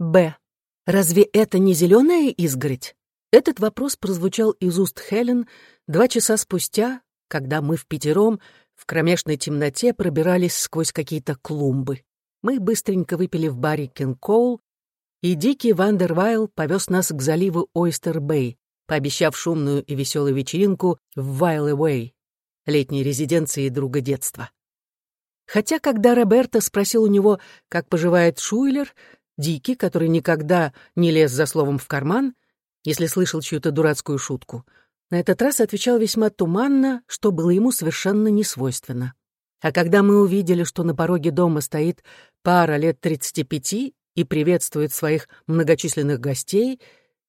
Б. Разве это не зеленая изгородь? Этот вопрос прозвучал из уст Хелен два часа спустя, когда мы впятером в кромешной темноте пробирались сквозь какие-то клумбы. Мы быстренько выпили в баре Кенкоул, и дикий Вандервайл повез нас к заливу Ойстер-Бэй, пообещав шумную и веселую вечеринку в Вайл-Эвэй, летней резиденции друга детства. Хотя, когда Роберто спросил у него, как поживает Шуйлер, Дикий, который никогда не лез за словом в карман, если слышал чью-то дурацкую шутку, на этот раз отвечал весьма туманно, что было ему совершенно несвойственно. А когда мы увидели, что на пороге дома стоит пара лет 35 и приветствует своих многочисленных гостей,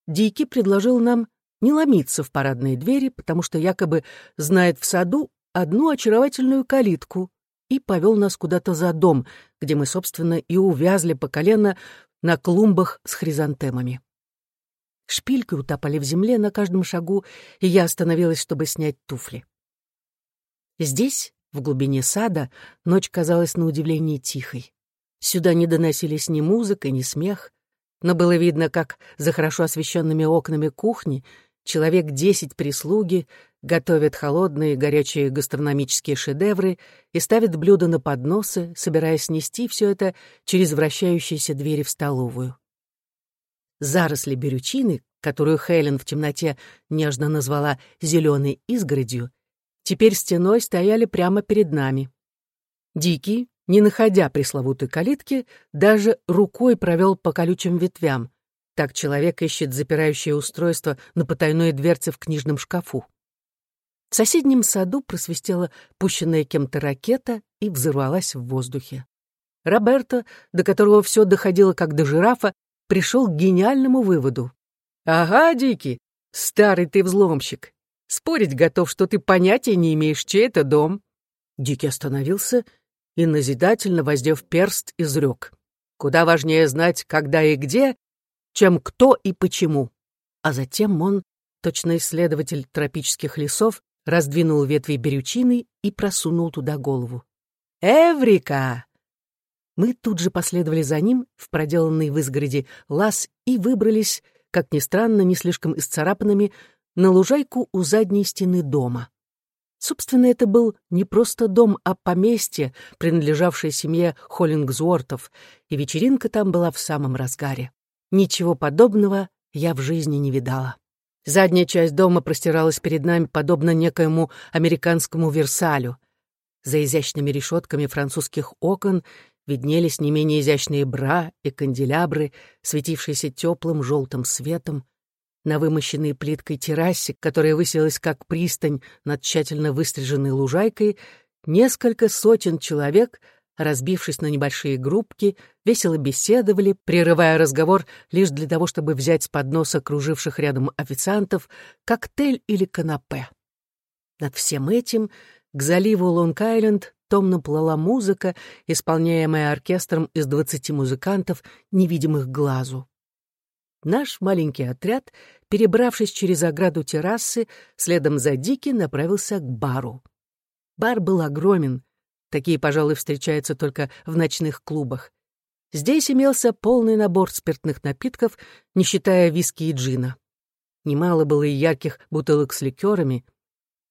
Дикий предложил нам не ломиться в парадные двери, потому что якобы знает в саду одну очаровательную калитку, и повел нас куда-то за дом, где мы, собственно, и увязли по колено на клумбах с хризантемами. Шпильки утопали в земле на каждом шагу, и я остановилась, чтобы снять туфли. Здесь, в глубине сада, ночь казалась на удивление тихой. Сюда не доносились ни музыка, ни смех, но было видно, как за хорошо освещенными окнами кухни человек десять прислуги готовят холодные горячие гастрономические шедевры и ставят блюда на подносы, собираясь нести все это через вращающиеся двери в столовую. Заросли берючины, которую Хелен в темноте нежно назвала «зеленой изгородью», теперь стеной стояли прямо перед нами. Дикий, не находя пресловутой калитки, даже рукой провел по колючим ветвям. Так человек ищет запирающее устройство на потайной дверце в книжном шкафу. В соседнем саду просвистела пущенная кем-то ракета и взорвалась в воздухе. Роберто, до которого все доходило как до жирафа, пришел к гениальному выводу. «Ага, Дикий, старый ты взломщик. Спорить готов, что ты понятия не имеешь, чей это дом». Дикий остановился и, назидательно воздев перст, изрек. «Куда важнее знать, когда и где, чем кто и почему». А затем он, точно исследователь тропических лесов, раздвинул ветви берючины и просунул туда голову. «Эврика!» Мы тут же последовали за ним в проделанный в изгороди лаз и выбрались, как ни странно, не слишком исцарапанными, на лужайку у задней стены дома. Собственно, это был не просто дом, а поместье, принадлежавшее семье Холлингзуортов, и вечеринка там была в самом разгаре. Ничего подобного я в жизни не видала. Задняя часть дома простиралась перед нами подобно некоему американскому Версалю. За изящными решетками французских окон виднелись не менее изящные бра и канделябры, светившиеся теплым желтым светом. На вымощенной плиткой террасе, которая высилась как пристань над тщательно выстриженной лужайкой, несколько сотен человек разбившись на небольшие группки, весело беседовали, прерывая разговор лишь для того, чтобы взять с подноса круживших рядом официантов коктейль или канапе. Над всем этим к заливу Лонг-Айленд томно плыла музыка, исполняемая оркестром из двадцати музыкантов, невидимых глазу. Наш маленький отряд, перебравшись через ограду террасы, следом за Дики направился к бару. Бар был огромен, Такие, пожалуй, встречаются только в ночных клубах. Здесь имелся полный набор спиртных напитков, не считая виски и джина. Немало было и ярких бутылок с ликерами.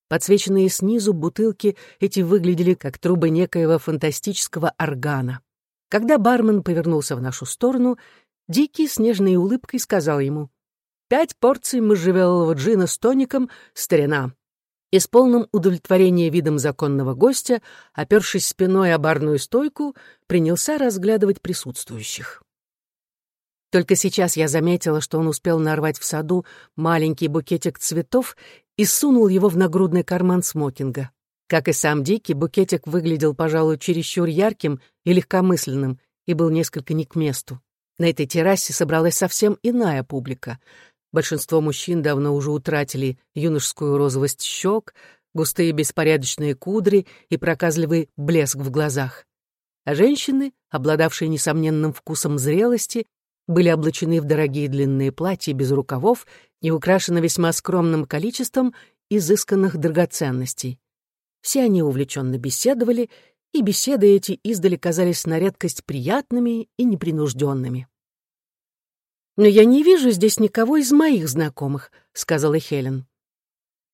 Подсвеченные снизу бутылки эти выглядели как трубы некоего фантастического органа. Когда бармен повернулся в нашу сторону, Дикий с нежной улыбкой сказал ему, «Пять порций можжевелового джина с тоником, старина и с полным удовлетворением видом законного гостя, опершись спиной о барную стойку, принялся разглядывать присутствующих. Только сейчас я заметила, что он успел нарвать в саду маленький букетик цветов и сунул его в нагрудный карман смокинга. Как и сам Дикий, букетик выглядел, пожалуй, чересчур ярким и легкомысленным и был несколько не к месту. На этой террасе собралась совсем иная публика — Большинство мужчин давно уже утратили юношескую розовость щек, густые беспорядочные кудри и проказливый блеск в глазах. А женщины, обладавшие несомненным вкусом зрелости, были облачены в дорогие длинные платья без рукавов и украшены весьма скромным количеством изысканных драгоценностей. Все они увлеченно беседовали, и беседы эти издали казались на редкость приятными и непринужденными. «Но я не вижу здесь никого из моих знакомых», — сказала Хелен.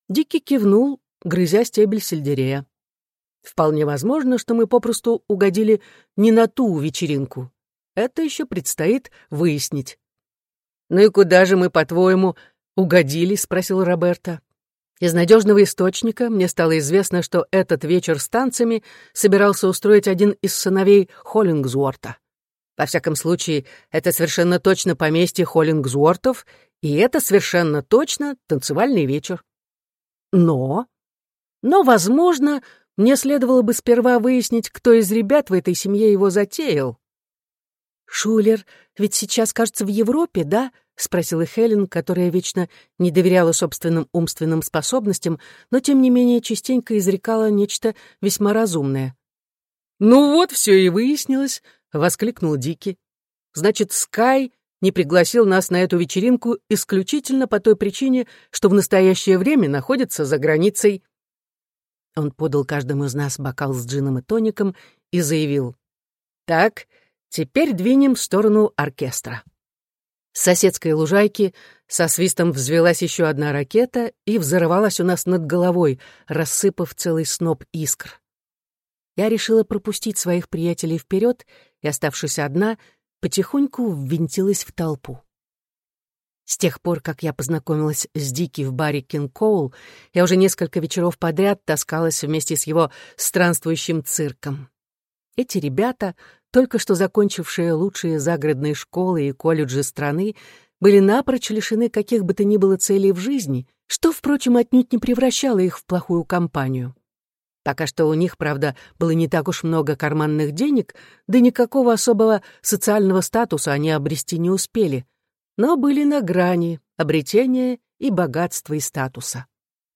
Дикий кивнул, грызя стебель сельдерея. «Вполне возможно, что мы попросту угодили не на ту вечеринку. Это еще предстоит выяснить». «Ну и куда же мы, по-твоему, угодили?» — спросил Роберта. Из надежного источника мне стало известно, что этот вечер с танцами собирался устроить один из сыновей Холлингзуорта. Во всяком случае, это совершенно точно поместье Холлингзуортов, и это совершенно точно танцевальный вечер. Но... Но, возможно, мне следовало бы сперва выяснить, кто из ребят в этой семье его затеял. «Шулер ведь сейчас, кажется, в Европе, да?» — спросила Хелен, которая вечно не доверяла собственным умственным способностям, но, тем не менее, частенько изрекала нечто весьма разумное. «Ну вот, все и выяснилось», — воскликнул Дики. «Значит, Скай не пригласил нас на эту вечеринку исключительно по той причине, что в настоящее время находится за границей». Он подал каждому из нас бокал с джином и тоником и заявил. «Так, теперь двинем в сторону оркестра». С соседской лужайки со свистом взвелась еще одна ракета и взорвалась у нас над головой, рассыпав целый сноп искр. Я решила пропустить своих приятелей вперед и, оставшись одна, потихоньку ввинтилась в толпу. С тех пор, как я познакомилась с Дики в баре Кинг Коул, я уже несколько вечеров подряд таскалась вместе с его странствующим цирком. Эти ребята, только что закончившие лучшие загородные школы и колледжи страны, были напрочь лишены каких бы то ни было целей в жизни, что, впрочем, отнюдь не превращало их в плохую компанию. Пока что у них, правда, было не так уж много карманных денег, да никакого особого социального статуса они обрести не успели, но были на грани обретения и богатства и статуса.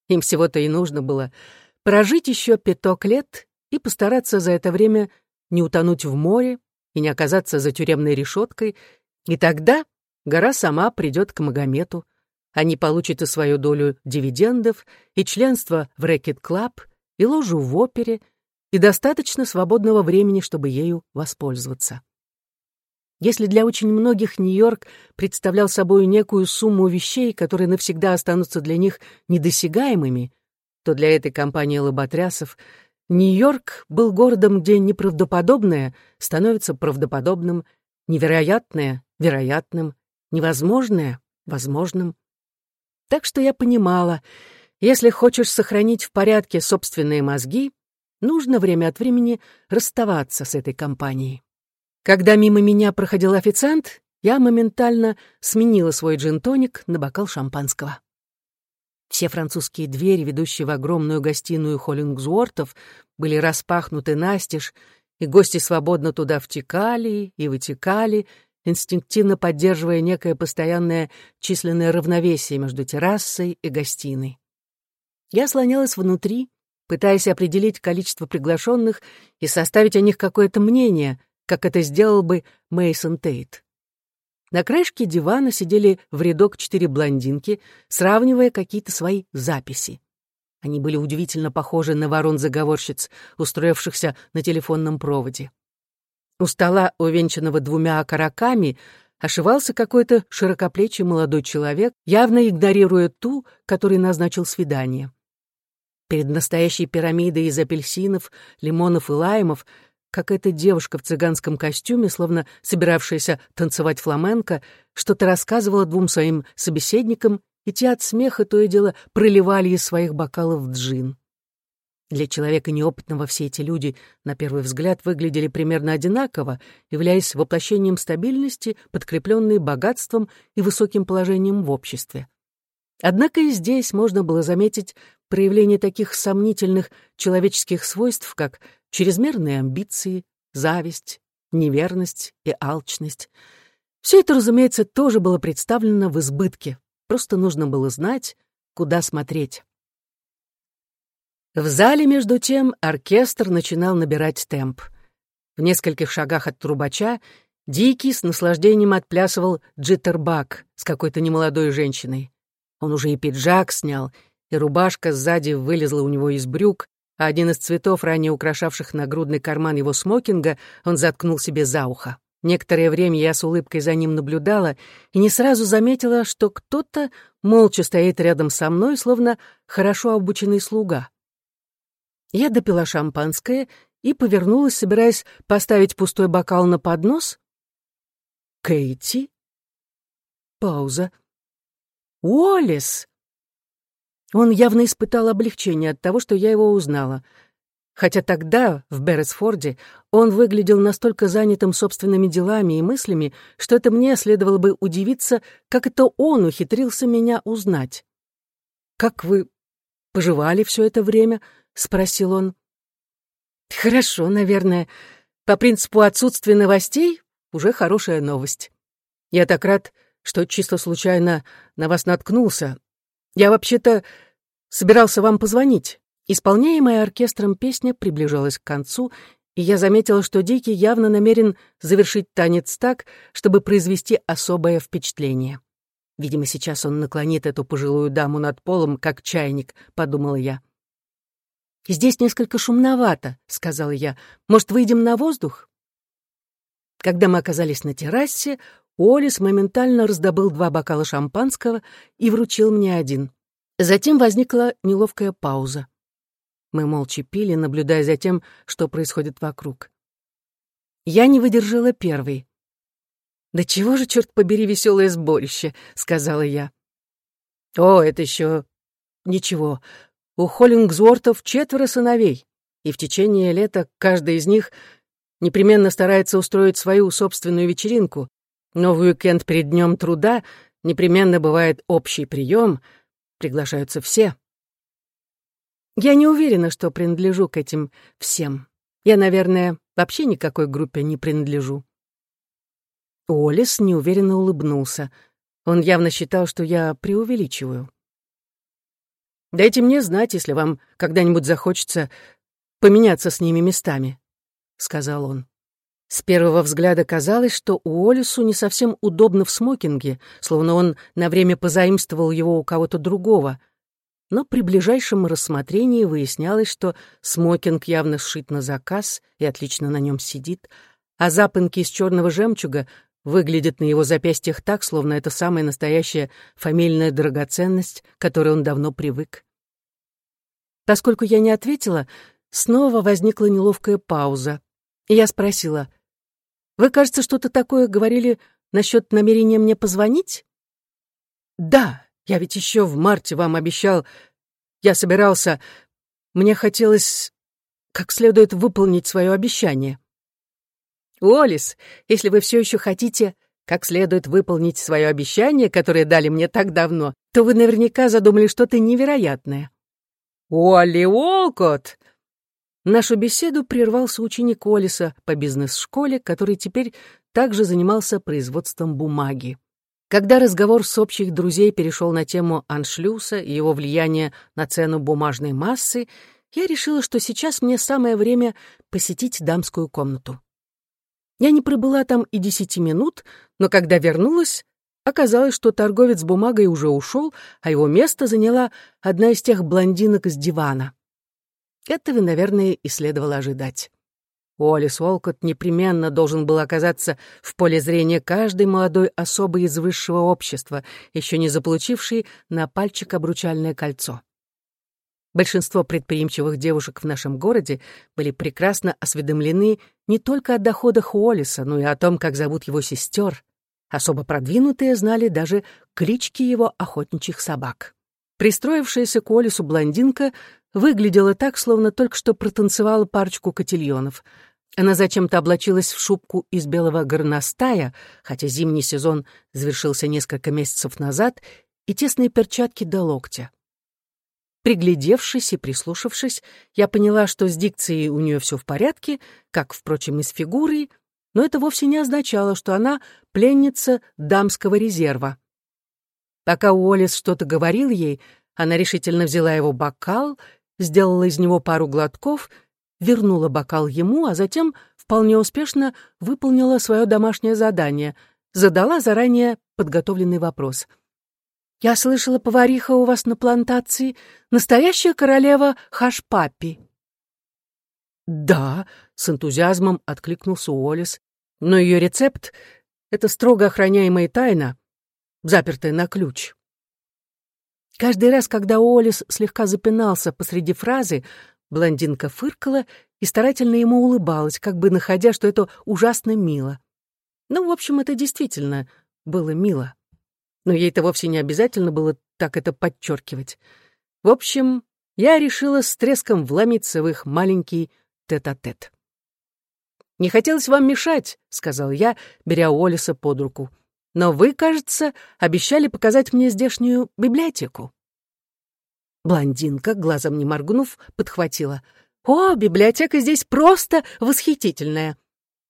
Им всего-то и нужно было прожить еще пяток лет и постараться за это время не утонуть в море и не оказаться за тюремной решеткой, и тогда гора сама придет к Магомету. Они получат и свою долю дивидендов, и членство в рэкет-клаб, и ложу в опере, и достаточно свободного времени, чтобы ею воспользоваться. Если для очень многих Нью-Йорк представлял собой некую сумму вещей, которые навсегда останутся для них недосягаемыми, то для этой компании лоботрясов Нью-Йорк был городом, где неправдоподобное становится правдоподобным, невероятное — вероятным, невозможное — возможным. Так что я понимала, если хочешь сохранить в порядке собственные мозги, нужно время от времени расставаться с этой компанией. Когда мимо меня проходил официант, я моментально сменила свой джин-тоник на бокал шампанского. Все французские двери, ведущие в огромную гостиную Холлингзуортов, были распахнуты настежь, и гости свободно туда втекали и вытекали, инстинктивно поддерживая некое постоянное численное равновесие между террасой и гостиной. Я слонялась внутри, пытаясь определить количество приглашенных и составить о них какое-то мнение, как это сделал бы Мейсон Тейт. На краешке дивана сидели в рядок четыре блондинки, сравнивая какие-то свои записи. Они были удивительно похожи на ворон-заговорщиц, устроившихся на телефонном проводе. У стола, увенчанного двумя окороками, ошивался какой-то широкоплечий молодой человек, явно игнорируя ту, который назначил свидание. Перед настоящей пирамидой из апельсинов, лимонов и лаймов Какая-то девушка в цыганском костюме, словно собиравшаяся танцевать фламенко, что-то рассказывала двум своим собеседникам, и те от смеха то и дело проливали из своих бокалов джин. Для человека неопытного все эти люди, на первый взгляд, выглядели примерно одинаково, являясь воплощением стабильности, подкрепленной богатством и высоким положением в обществе. Однако и здесь можно было заметить проявление таких сомнительных человеческих свойств, как чрезмерные амбиции, зависть, неверность и алчность. Все это, разумеется, тоже было представлено в избытке, просто нужно было знать, куда смотреть. В зале, между тем, оркестр начинал набирать темп. В нескольких шагах от трубача Дикий с наслаждением отплясывал джиттербак с какой-то немолодой женщиной. Он уже и пиджак снял, и рубашка сзади вылезла у него из брюк, а один из цветов, ранее украшавших нагрудный карман его смокинга, он заткнул себе за ухо. Некоторое время я с улыбкой за ним наблюдала и не сразу заметила, что кто-то молча стоит рядом со мной, словно хорошо обученный слуга. Я допила шампанское и повернулась, собираясь поставить пустой бокал на поднос. «Кейти?» Пауза. «Уоллес!» Он явно испытал облегчение от того, что я его узнала — хотя тогда, в Берресфорде, он выглядел настолько занятым собственными делами и мыслями, что это мне следовало бы удивиться, как это он ухитрился меня узнать. «Как вы поживали все это время?» — спросил он. «Хорошо, наверное. По принципу отсутствия новостей уже хорошая новость. Я так рад, что чисто случайно на вас наткнулся. Я вообще-то собирался вам позвонить». Исполняемая оркестром песня приближалась к концу, и я заметила, что Дикий явно намерен завершить танец так, чтобы произвести особое впечатление. Видимо, сейчас он наклонит эту пожилую даму над полом, как чайник, подумала я. «Здесь несколько шумновато», — сказала я. «Может, выйдем на воздух?» Когда мы оказались на террасе, Уоллес моментально раздобыл два бокала шампанского и вручил мне один. Затем возникла неловкая пауза. Мы молча пили, наблюдая за тем, что происходит вокруг. Я не выдержала первой. «Да чего же, черт побери, веселое сборище», — сказала я. «О, это еще ничего. У Холлингзвортов четверо сыновей, и в течение лета каждый из них непременно старается устроить свою собственную вечеринку, но в уикенд перед днем труда непременно бывает общий прием, приглашаются все. Я не уверена, что принадлежу к этим всем. Я, наверное, вообще никакой группе не принадлежу. Олис неуверенно улыбнулся. Он явно считал, что я преувеличиваю. «Дайте мне знать, если вам когда-нибудь захочется поменяться с ними местами», — сказал он. С первого взгляда казалось, что у Олису не совсем удобно в смокинге, словно он на время позаимствовал его у кого-то другого — но при ближайшем рассмотрении выяснялось, что смокинг явно сшит на заказ и отлично на нем сидит, а запонки из черного жемчуга выглядят на его запястьях так, словно это самая настоящая фамильная драгоценность, к которой он давно привык. Поскольку я не ответила, снова возникла неловкая пауза, и я спросила, «Вы, кажется, что-то такое говорили насчет намерения мне позвонить?» «Да», я ведь еще в марте вам обещал... Я собирался... Мне хотелось как следует выполнить свое обещание. Уоллес, если вы все еще хотите как следует выполнить свое обещание, которое дали мне так давно, то вы наверняка задумали что-то невероятное. Уолли Уолкот! Нашу беседу прервался ученик Уоллеса по бизнес-школе, который теперь также занимался производством бумаги. Когда разговор с общих друзей перешел на тему аншлюса и его влияния на цену бумажной массы, я решила, что сейчас мне самое время посетить дамскую комнату. Я не пробыла там и десяти минут, но когда вернулась, оказалось, что торговец бумагой уже ушел, а его место заняла одна из тех блондинок с дивана. Этого, наверное, и следовало ожидать. Уоллес Уолкот непременно должен был оказаться в поле зрения каждой молодой особы из высшего общества, еще не заполучившей на пальчик обручальное кольцо. Большинство предприимчивых девушек в нашем городе были прекрасно осведомлены не только о доходах Уоллеса, но и о том, как зовут его сестер. Особо продвинутые знали даже клички его охотничьих собак. Пристроившаяся к Уоллесу блондинка выглядела так, словно только что протанцевала парочку котельонов — она зачем-то облачилась в шубку из белого горностая, хотя зимний сезон завершился несколько месяцев назад, и тесные перчатки до локтя. Приглядевшись и прислушавшись, я поняла, что с дикцией у нее все в порядке, как, впрочем, и с фигурой, но это вовсе не означало, что она пленница дамского резерва. Пока Уоллес что-то говорил ей, она решительно взяла его бокал, сделала из него пару глотков — вернула бокал ему, а затем вполне успешно выполнила свое домашнее задание, задала заранее подготовленный вопрос. «Я слышала, повариха у вас на плантации настоящая королева Хашпапи». «Да», — с энтузиазмом откликнулся Уоллес. Но ее рецепт — это строго охраняемая тайна, запертая на ключ. Каждый раз, когда Уоллес слегка запинался посреди фразы, блондинка фыркала и старательно ему улыбалась, как бы находя, что это ужасно мило. Ну, в общем, это действительно было мило. Но ей-то вовсе не обязательно было так это подчеркивать. В общем, я решила с треском вломиться в их маленький тет-а-тет. -тет. «Не хотелось вам мешать», — сказал я, беря Уоллеса под руку. «Но вы, кажется, обещали показать мне здешнюю библиотеку». Блондинка, глазом не моргнув, подхватила. «О, библиотека здесь просто восхитительная!»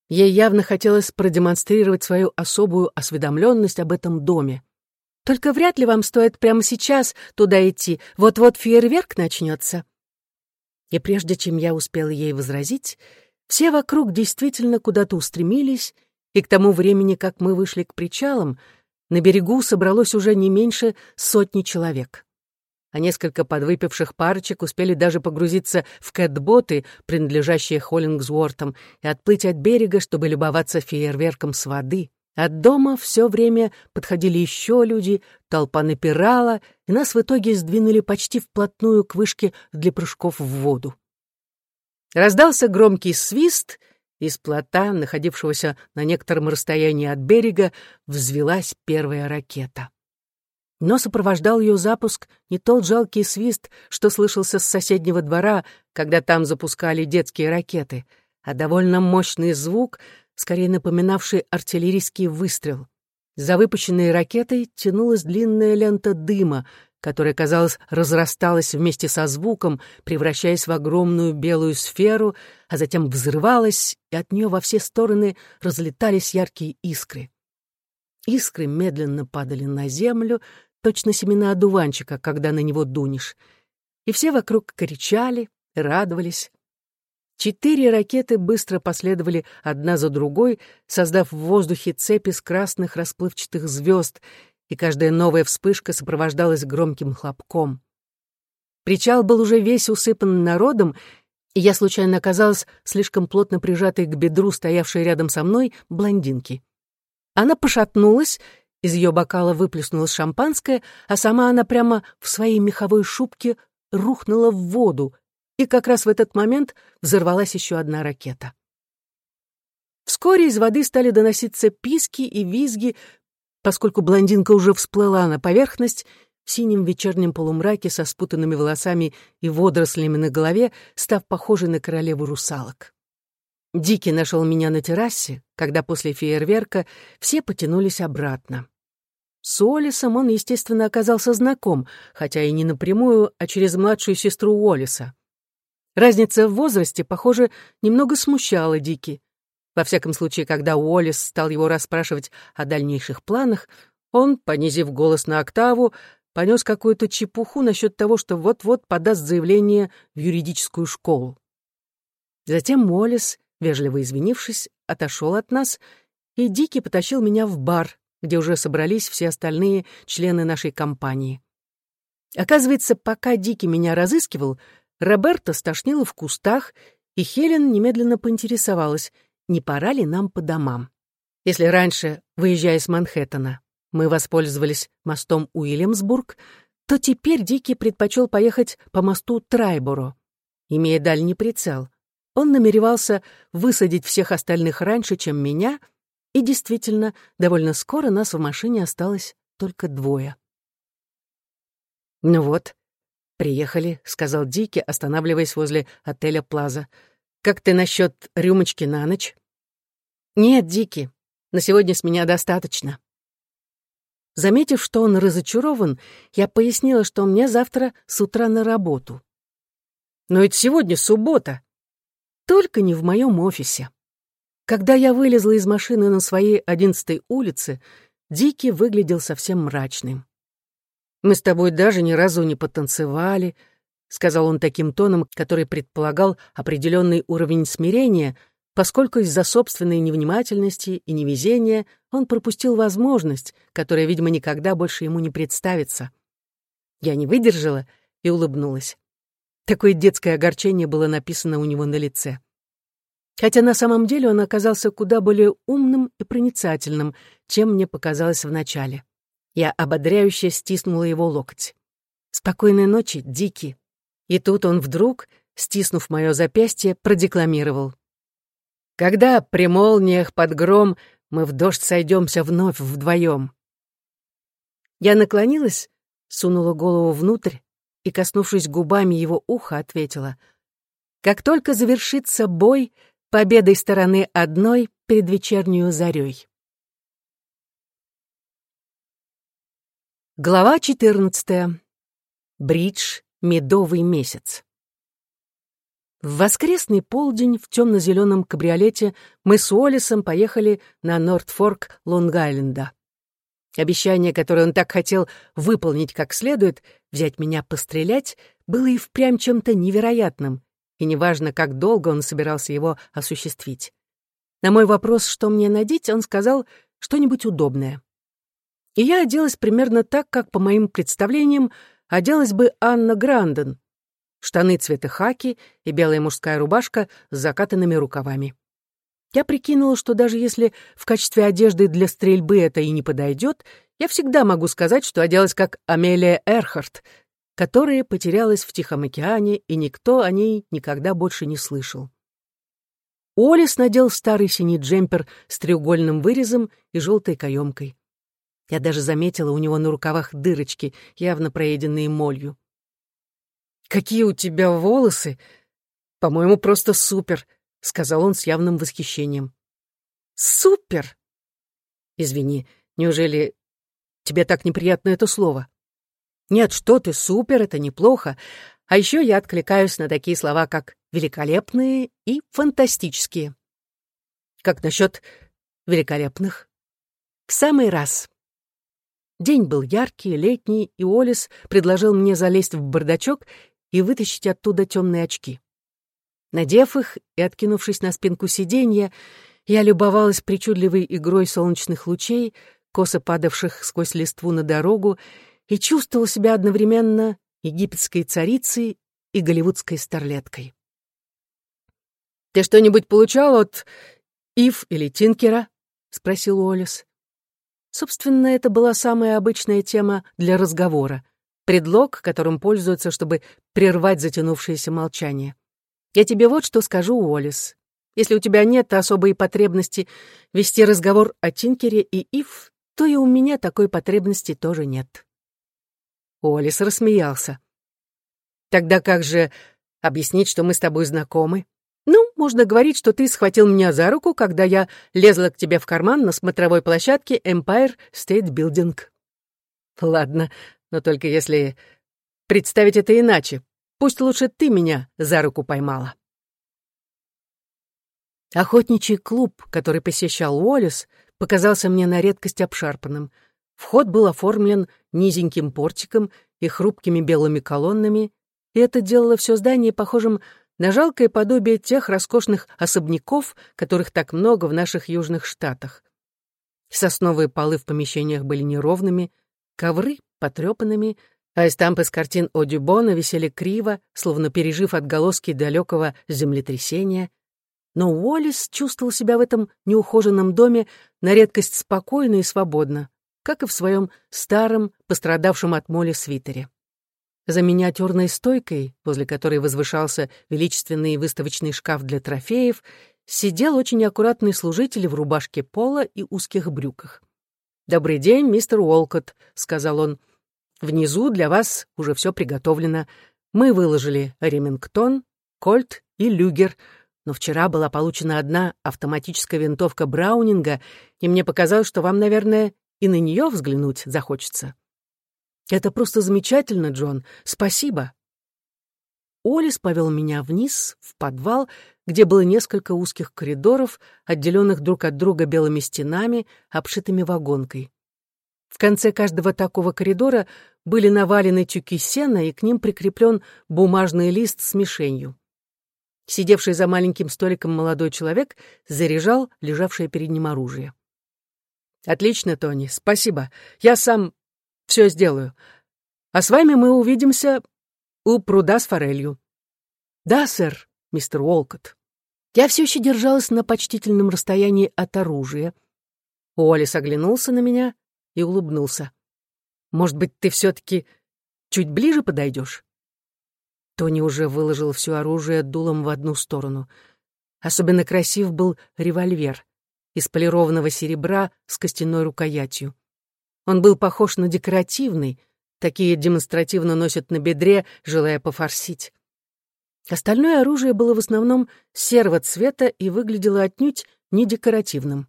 Ей явно хотелось продемонстрировать свою особую осведомленность об этом доме. «Только вряд ли вам стоит прямо сейчас туда идти, вот-вот фейерверк начнется». И прежде чем я успела ей возразить, все вокруг действительно куда-то устремились, и к тому времени, как мы вышли к причалам, на берегу собралось уже не меньше сотни человек. А несколько подвыпивших парочек успели даже погрузиться в кэтботы, принадлежащие Холлингсвортам, и отплыть от берега, чтобы любоваться фейерверком с воды. От дома все время подходили еще люди, толпа напирала, и нас в итоге сдвинули почти вплотную к вышке для прыжков в воду. Раздался громкий свист, из плота, находившегося на некотором расстоянии от берега, взвелась первая ракета. Но сопровождал ее запуск не тот жалкий свист, что слышался с соседнего двора, когда там запускали детские ракеты, а довольно мощный звук, скорее напоминавший артиллерийский выстрел. За выпущенной ракетой тянулась длинная лента дыма, которая, казалось, разрасталась вместе со звуком, превращаясь в огромную белую сферу, а затем взрывалась, и от нее во все стороны разлетались яркие искры. Искры медленно падали на землю, точно семена одуванчика, когда на него дунешь. И все вокруг кричали, радовались. Четыре ракеты быстро последовали одна за другой, создав в воздухе цепи из красных расплывчатых звезд — и каждая новая вспышка сопровождалась громким хлопком. Причал был уже весь усыпан народом, и я случайно оказалась слишком плотно прижатой к бедру, стоявшей рядом со мной, блондинки. Она пошатнулась, из ее бокала выплеснулось шампанское, а сама она прямо в своей меховой шубке рухнула в воду, и как раз в этот момент взорвалась еще одна ракета. Вскоре из воды стали доноситься писки и визги, поскольку блондинка уже всплыла на поверхность, в синем вечернем полумраке со спутанными волосами и водорослями на голове, став похожей на королеву русалок. Дики нашел меня на террасе, когда после фейерверка все потянулись обратно. С Уоллесом он, естественно, оказался знаком, хотя и не напрямую, а через младшую сестру Уоллеса. Разница в возрасте, похоже, немного смущала Дики. Во всяком случае, когда Уоллес стал его расспрашивать о дальнейших планах, он, понизив голос на октаву, понес какую-то чепуху насчет того, что вот-вот подаст заявление в юридическую школу. Затем Уоллес, вежливо извинившись, отошел от нас, и Дики потащил меня в бар, где уже собрались все остальные члены нашей компании. Оказывается, пока Дики меня разыскивал, Роберта стошнило в кустах, и Хелен немедленно поинтересовалась — не пора ли нам по домам. Если раньше, выезжая с Манхэттена, мы воспользовались мостом Уильямсбург, то теперь Дикий предпочел поехать по мосту Трайборо. Имея дальний прицел, он намеревался высадить всех остальных раньше, чем меня, и действительно, довольно скоро нас в машине осталось только двое. «Ну вот, приехали», — сказал Дики, останавливаясь возле отеля «Плаза». «Как ты насчет рюмочки на ночь?» «Нет, Дики, на сегодня с меня достаточно». Заметив, что он разочарован, я пояснила, что мне завтра с утра на работу. «Но ведь сегодня суббота». «Только не в моем офисе». Когда я вылезла из машины на своей одиннадцатой улице, Дики выглядел совсем мрачным. «Мы с тобой даже ни разу не потанцевали», — сказал он таким тоном, который предполагал определенный уровень смирения — поскольку из-за собственной невнимательности и невезения он пропустил возможность, которая, видимо, никогда больше ему не представится. Я не выдержала и улыбнулась. Такое детское огорчение было написано у него на лице. Хотя на самом деле он оказался куда более умным и проницательным, чем мне показалось вначале. Я ободряюще стиснула его локоть. «Спокойной ночи, Дики». И тут он вдруг, стиснув мое запястье, продекламировал. «Когда при молниях под гром мы в дождь сойдемся вновь вдвоем». Я наклонилась, сунула голову внутрь и, коснувшись губами его уха, ответила. «Как только завершится бой, победой стороны одной перед вечернюю зарей». Глава 14. Бридж. Медовый месяц. В воскресный полдень в темно-зеленом кабриолете мы с Уоллесом поехали на Нортфорк Лонг-Айленда. Обещание, которое он так хотел выполнить как следует, взять меня пострелять, было и впрямь чем-то невероятным, и неважно, как долго он собирался его осуществить. На мой вопрос, что мне надеть, он сказал что-нибудь удобное и я оделась примерно так, как, по моим представлениям, оделась бы Анна Гранден. Штаны цвета хаки и белая мужская рубашка с закатанными рукавами. Я прикинула, что даже если в качестве одежды для стрельбы это и не подойдет, я всегда могу сказать, что оделась как Амелия Эрхарт, которая потерялась в Тихом океане, и никто о ней никогда больше не слышал. Олис надел старый синий джемпер с треугольным вырезом и желтой каемкой. Я даже заметила у него на рукавах дырочки, явно проеденные молью. «Какие у тебя волосы! По-моему, просто супер!» — сказал он с явным восхищением. «Супер!» «Извини, неужели тебе так неприятно это слово?» «Нет, что ты, супер, это неплохо. А еще я откликаюсь на такие слова, как «великолепные» и «фантастические». Как насчет великолепных? В самый раз. День был яркий, летний, и Олис предложил мне залезть в бардачок и вытащить оттуда темные очки. Надев их и откинувшись на спинку сиденья, я любовалась причудливой игрой солнечных лучей, косо падавших сквозь листву на дорогу, и чувствовала себя одновременно египетской царицей и голливудской старлеткой. «Ты что-нибудь получал от Ив или Тинкера?» — спросил Олис. Собственно, это была самая обычная тема для разговора, предлог, которым пользуются, чтобы прервать затянувшееся молчание. Я тебе вот что скажу, Уоллес. Если у тебя нет особой потребности вести разговор о Тинкере и Ив, то и у меня такой потребности тоже нет. Уоллес рассмеялся. Тогда как же объяснить, что мы с тобой знакомы? Ну, можно говорить, что ты схватил меня за руку, когда я лезла к тебе в карман на смотровой площадке Empire State Building. Ладно, но только если представить это иначе. Пусть лучше ты меня за руку поймала. Охотничий клуб, который посещал Уоллес, показался мне на редкость обшарпанным. Вход был оформлен низеньким портиком и хрупкими белыми колоннами, и это делало все здание похожим на жалкое подобие тех роскошных особняков, которых так много в наших южных штатах. Сосновые полы в помещениях были неровными, ковры — потрепанными, а эстампы с картин О Дюбона висели криво, словно пережив отголоски далекого землетрясения. Но Уоллес чувствовал себя в этом неухоженном доме на редкость спокойно и свободно, как и в своем старом, пострадавшем от моли свитере. За миниатюрной стойкой, возле которой возвышался величественный выставочный шкаф для трофеев, сидел очень аккуратный служитель в рубашке пола и узких брюках. «Добрый день, мистер Уолкотт», — сказал он. «Внизу для вас уже все приготовлено. Мы выложили Ремингтон, Кольт и Люгер, но вчера была получена одна автоматическая винтовка Браунинга, и мне показалось, что вам, наверное, и на нее взглянуть захочется». «Это просто замечательно, Джон. Спасибо». Олис повел меня вниз, в подвал, где было несколько узких коридоров, отделенных друг от друга белыми стенами, обшитыми вагонкой. В конце каждого такого коридора были навалены тюки сена, и к ним прикреплен бумажный лист с мишенью. Сидевший за маленьким столиком молодой человек заряжал лежавшее перед ним оружие. «Отлично, Тони, спасибо. Я сам все сделаю. А с вами мы увидимся у пруда с форелью. Да, сэр, мистер Уолкотт. Я все еще держалась на почтительном расстоянии от оружия. Уоллес оглянулся на меня и улыбнулся. «Может быть, ты все-таки чуть ближе подойдешь?» Тони уже выложил все оружие дулом в одну сторону. Особенно красив был револьвер из полированного серебра с костяной рукоятью. Он был похож на декоративный, такие демонстративно носят на бедре, желая пофорсить. Остальное оружие было в основном серого цвета и выглядело отнюдь не декоративным.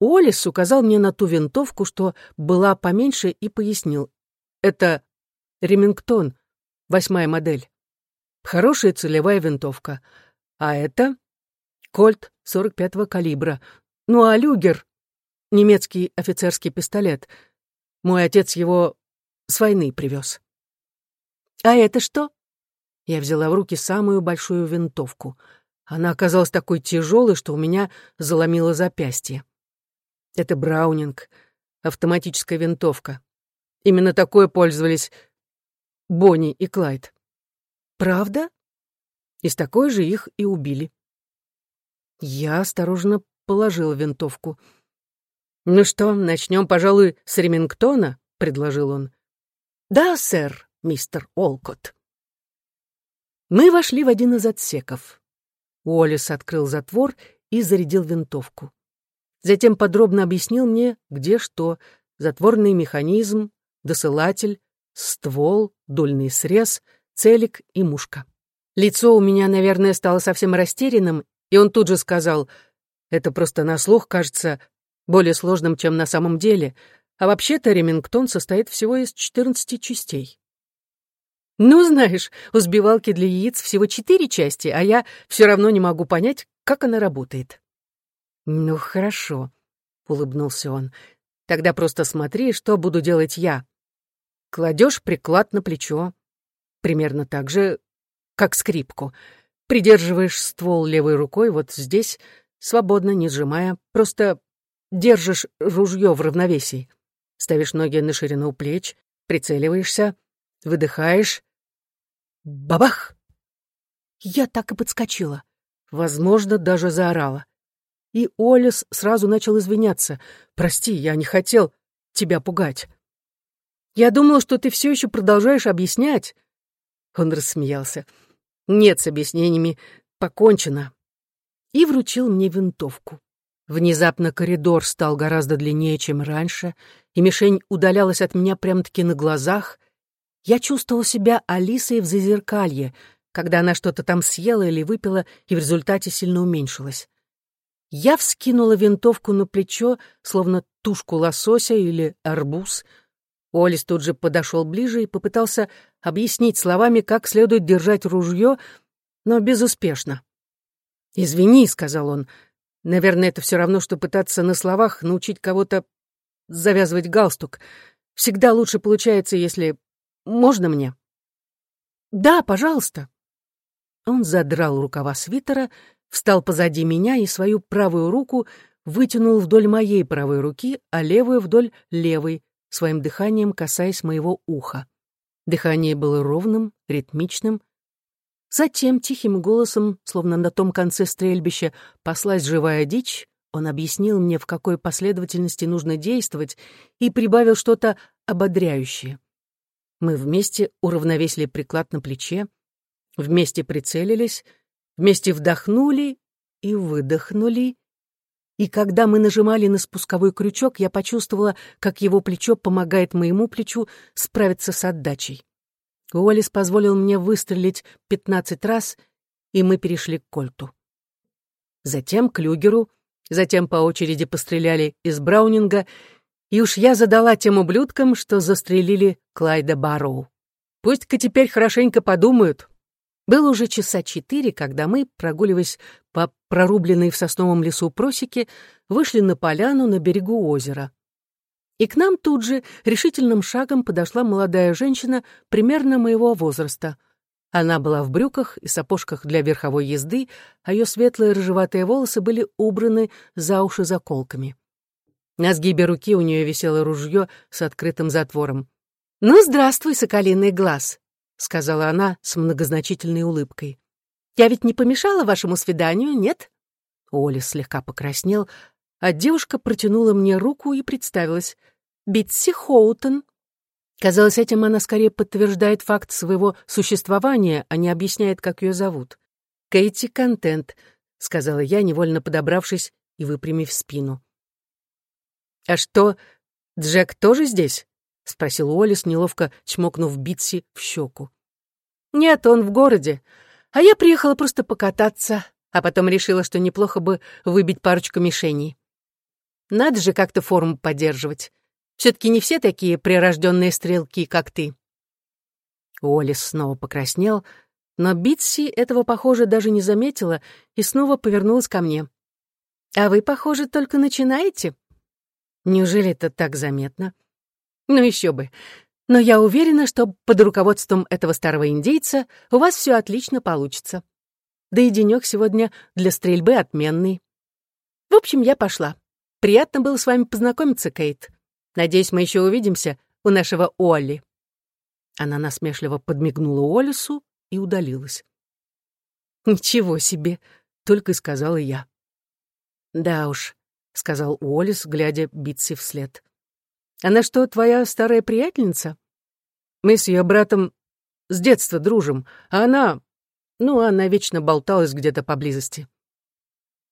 Олис указал мне на ту винтовку, что была поменьше, и пояснил. Это Ремингтон, восьмая модель. Хорошая целевая винтовка. А это Кольт 45-го калибра. Ну а Люгер — немецкий офицерский пистолет. Мой отец его с войны привез. А это что? Я взяла в руки самую большую винтовку. Она оказалась такой тяжелой, что у меня заломило запястье. Это Браунинг, автоматическая винтовка. Именно такой пользовались Бонни и Клайд. Правда? И с такой же их и убили. Я осторожно положила винтовку. «Ну что, начнем, пожалуй, с Ремингтона?» — предложил он. «Да, сэр, мистер Олкот». Мы вошли в один из отсеков. Уоллес открыл затвор и зарядил винтовку. Затем подробно объяснил мне, где что, затворный механизм, досылатель, ствол, дульный срез, целик и мушка. Лицо у меня, наверное, стало совсем растерянным, и он тут же сказал, «Это просто на слух кажется более сложным, чем на самом деле, а вообще-то Ремингтон состоит всего из 14 частей». Ну, знаешь, у сбивалки для яиц всего четыре части, а я все равно не могу понять, как она работает. Ну, хорошо, улыбнулся он. Тогда просто смотри, что буду делать я. Кладешь приклад на плечо. Примерно так же, как скрипку. Придерживаешь ствол левой рукой вот здесь, свободно, не сжимая. Просто держишь ружье в равновесии. Ставишь ноги на ширину плеч, прицеливаешься, выдыхаешь, Бабах! Я так и подскочила. Возможно, даже заорала. И Олес сразу начал извиняться. «Прости, я не хотел тебя пугать. Я думал, что ты все еще продолжаешь объяснять». Он рассмеялся. «Нет, с объяснениями покончено». И вручил мне винтовку. Внезапно коридор стал гораздо длиннее, чем раньше, и мишень удалялась от меня прямо-таки на глазах — я чувствовал себя Алисой в зазеркалье, когда она что-то там съела или выпила и в результате сильно уменьшилась. Я вскинула винтовку на плечо, словно тушку лосося или арбуз. Олис тут же подошел ближе и попытался объяснить словами, как следует держать ружье, но безуспешно. «Извини», — сказал он, — «наверное, это все равно, что пытаться на словах научить кого-то завязывать галстук. Всегда лучше получается, если можно мне?» «Да, пожалуйста». Он задрал рукава свитера, встал позади меня и свою правую руку вытянул вдоль моей правой руки, а левую вдоль левой, своим дыханием касаясь моего уха. Дыхание было ровным, ритмичным. Затем тихим голосом, словно на том конце стрельбища, послась живая дичь, он объяснил мне, в какой последовательности нужно действовать, и прибавил что-то ободряющее. Мы вместе уравновесили приклад на плече, вместе прицелились, вместе вдохнули и выдохнули. И когда мы нажимали на спусковой крючок, я почувствовала, как его плечо помогает моему плечу справиться с отдачей. Уоллес позволил мне выстрелить пятнадцать раз, и мы перешли к кольту. Затем к люгеру, затем по очереди постреляли из Браунинга — и уж я задала тем ублюдкам, что застрелили Клайда Барроу. Пусть-ка теперь хорошенько подумают. Было уже часа четыре, когда мы, прогуливаясь по прорубленной в сосновом лесу просеке, вышли на поляну на берегу озера. И к нам тут же решительным шагом подошла молодая женщина примерно моего возраста. Она была в брюках и сапожках для верховой езды, а ее светлые рыжеватые волосы были убраны за уши заколками. На сгибе руки у нее висело ружье с открытым затвором. «Ну, здравствуй, соколиный глаз», — сказала она с многозначительной улыбкой. Я ведь не помешала вашему свиданию, нет?» Олис слегка покраснел, а девушка протянула мне руку и представилась. «Битси Хоутон». Казалось, этим она скорее подтверждает факт своего существования, а не объясняет, как ее зовут. «Кейти Контент», — сказала я, невольно подобравшись и выпрямив спину. «А что, Джек тоже здесь?» — спросил Уоллес, неловко чмокнув Битси в щеку. «Нет, он в городе, а я приехала просто покататься, а потом решила, что неплохо бы выбить парочку мишеней. Надо же как-то форму поддерживать. Все-таки не все такие прирожденные стрелки, как ты». Уоллес снова покраснел, но Битси этого, похоже, даже не заметила и снова повернулась ко мне. «А вы, похоже, только начинаете?» «Неужели это так заметно?» «Ну еще бы. Но я уверена, что под руководством этого старого индейца у вас все отлично получится. Да и денек сегодня для стрельбы отменный. В общем, я пошла. Приятно было с вами познакомиться, Кейт. Надеюсь, мы еще увидимся у нашего Олли». Она насмешливо подмигнула Олису и удалилась. «Ничего себе!» — только и сказала я. «Да уж», — сказал Уоллес, глядя Битси вслед. «Она что, твоя старая приятельница? Мы с ее братом с детства дружим, а она... Ну, она вечно болталась где-то поблизости».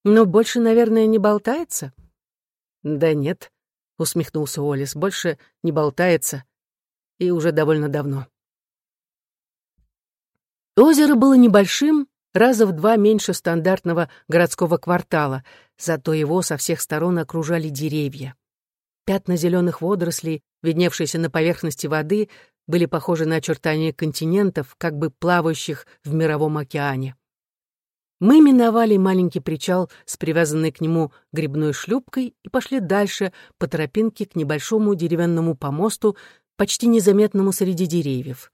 «Но больше, наверное, не болтается?» «Да нет», — усмехнулся Уоллес, — «больше не болтается. И уже довольно давно». Озеро было небольшим, раза в два меньше стандартного городского квартала, зато его со всех сторон окружали деревья. Пятна зеленых водорослей, видневшиеся на поверхности воды, были похожи на очертания континентов, как бы плавающих в мировом океане. Мы миновали маленький причал с привязанной к нему грибной шлюпкой и пошли дальше по тропинке к небольшому деревянному помосту, почти незаметному среди деревьев.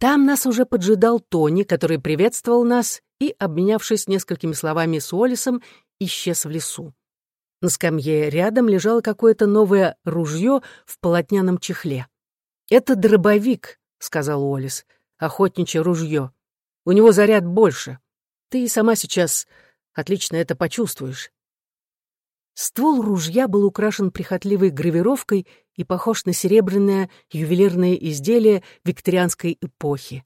Там нас уже поджидал Тони, который приветствовал нас и, обменявшись несколькими словами с Уоллесом, исчез в лесу. На скамье рядом лежало какое-то новое ружье в полотняном чехле. «Это дробовик», — сказал Уоллес, — «охотничье ружье. У него заряд больше. Ты и сама сейчас отлично это почувствуешь». Ствол ружья был украшен прихотливой гравировкой и похож на серебряное ювелирное изделие викторианской эпохи.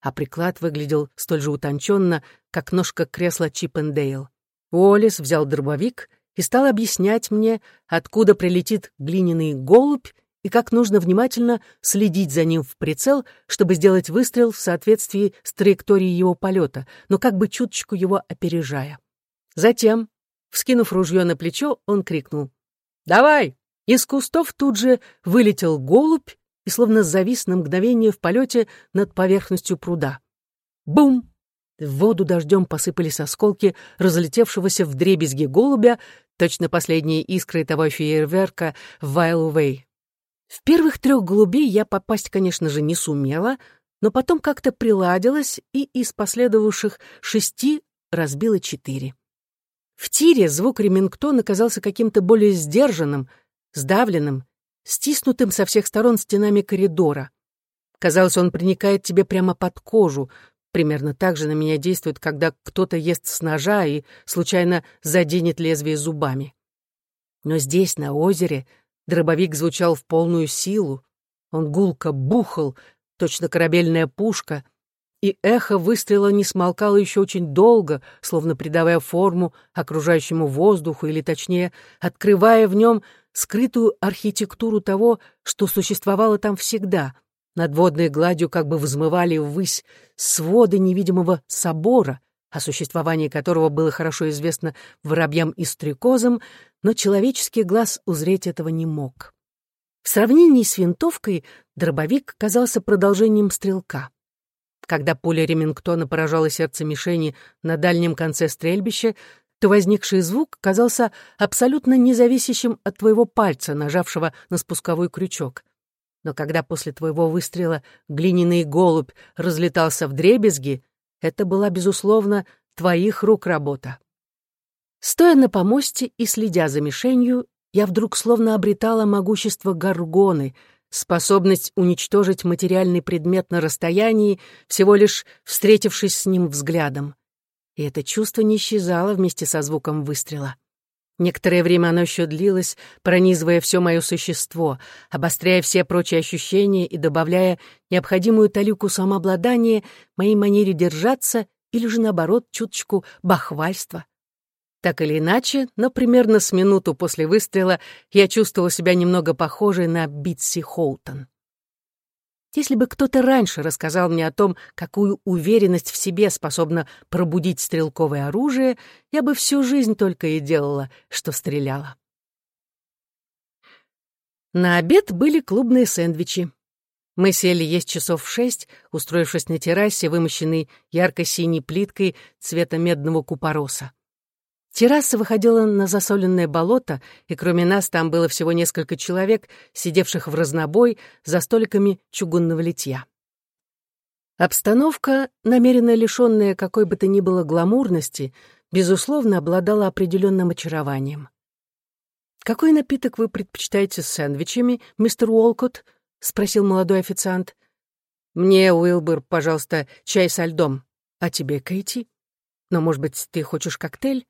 А приклад выглядел столь же утонченно, как ножка кресла Чиппендейл. Уоллес взял дробовик и стал объяснять мне, откуда прилетит глиняный голубь и как нужно внимательно следить за ним в прицел, чтобы сделать выстрел в соответствии с траекторией его полета, но как бы чуточку его опережая. Затем, вскинув ружье на плечо, он крикнул «Давай!» Из кустов тут же вылетел голубь и словно завис на мгновение в полете над поверхностью пруда. Бум! В воду дождем посыпались осколки разлетевшегося в дребезги голубя, точно последние искры того фейерверка в Вайлувей. В первых трех голубей я попасть, конечно же, не сумела, но потом как-то приладилась и из последовавших шести разбила четыре. В тире звук ремингтона казался каким-то более сдержанным, сдавленным, стиснутым со всех сторон стенами коридора. Казалось, он проникает тебе прямо под кожу. Примерно так же на меня действует, когда кто-то ест с ножа и случайно заденет лезвие зубами. Но здесь, на озере, дробовик звучал в полную силу. Он гулко бухал, точно корабельная пушка, и эхо выстрела не смолкало еще очень долго, словно придавая форму окружающему воздуху, или, точнее, открывая в нем скрытую архитектуру того, что существовало там всегда. Над водной гладью как бы взмывали ввысь своды невидимого собора, о существовании которого было хорошо известно воробьям и стрекозам, но человеческий глаз узреть этого не мог. В сравнении с винтовкой дробовик казался продолжением стрелка. Когда пуля Ремингтона поражала сердце мишени на дальнем конце стрельбища, то возникший звук казался абсолютно независящим от твоего пальца, нажавшего на спусковой крючок. Но когда после твоего выстрела глиняный голубь разлетался в дребезги, это была, безусловно, твоих рук работа. Стоя на помосте и следя за мишенью, я вдруг словно обретала могущество горгоны, способность уничтожить материальный предмет на расстоянии, всего лишь встретившись с ним взглядом. И это чувство не исчезало вместе со звуком выстрела. Некоторое время оно еще длилось, пронизывая все мое существо, обостряя все прочие ощущения и добавляя необходимую талику самообладания моей манере держаться или же, наоборот, чуточку бахвальства. Так или иначе, но примерно с минуту после выстрела я чувствовала себя немного похожей на Битси Холтон. Если бы кто-то раньше рассказал мне о том, какую уверенность в себе способна пробудить стрелковое оружие, я бы всю жизнь только и делала, что стреляла. На обед были клубные сэндвичи. Мы сели есть часов в шесть, устроившись на террасе, вымощенной ярко-синей плиткой цвета медного купороса. Терраса выходила на засоленное болото, и кроме нас там было всего несколько человек, сидевших в разнобой за столиками чугунного литья. Обстановка, намеренно лишенная какой бы то ни было гламурности, безусловно, обладала определенным очарованием. «Какой напиток вы предпочитаете с сэндвичами, мистер Уолкотт?» — спросил молодой официант. «Мне, Уилбур, пожалуйста, чай со льдом. А тебе, Кейти? Но, может быть, ты хочешь коктейль?»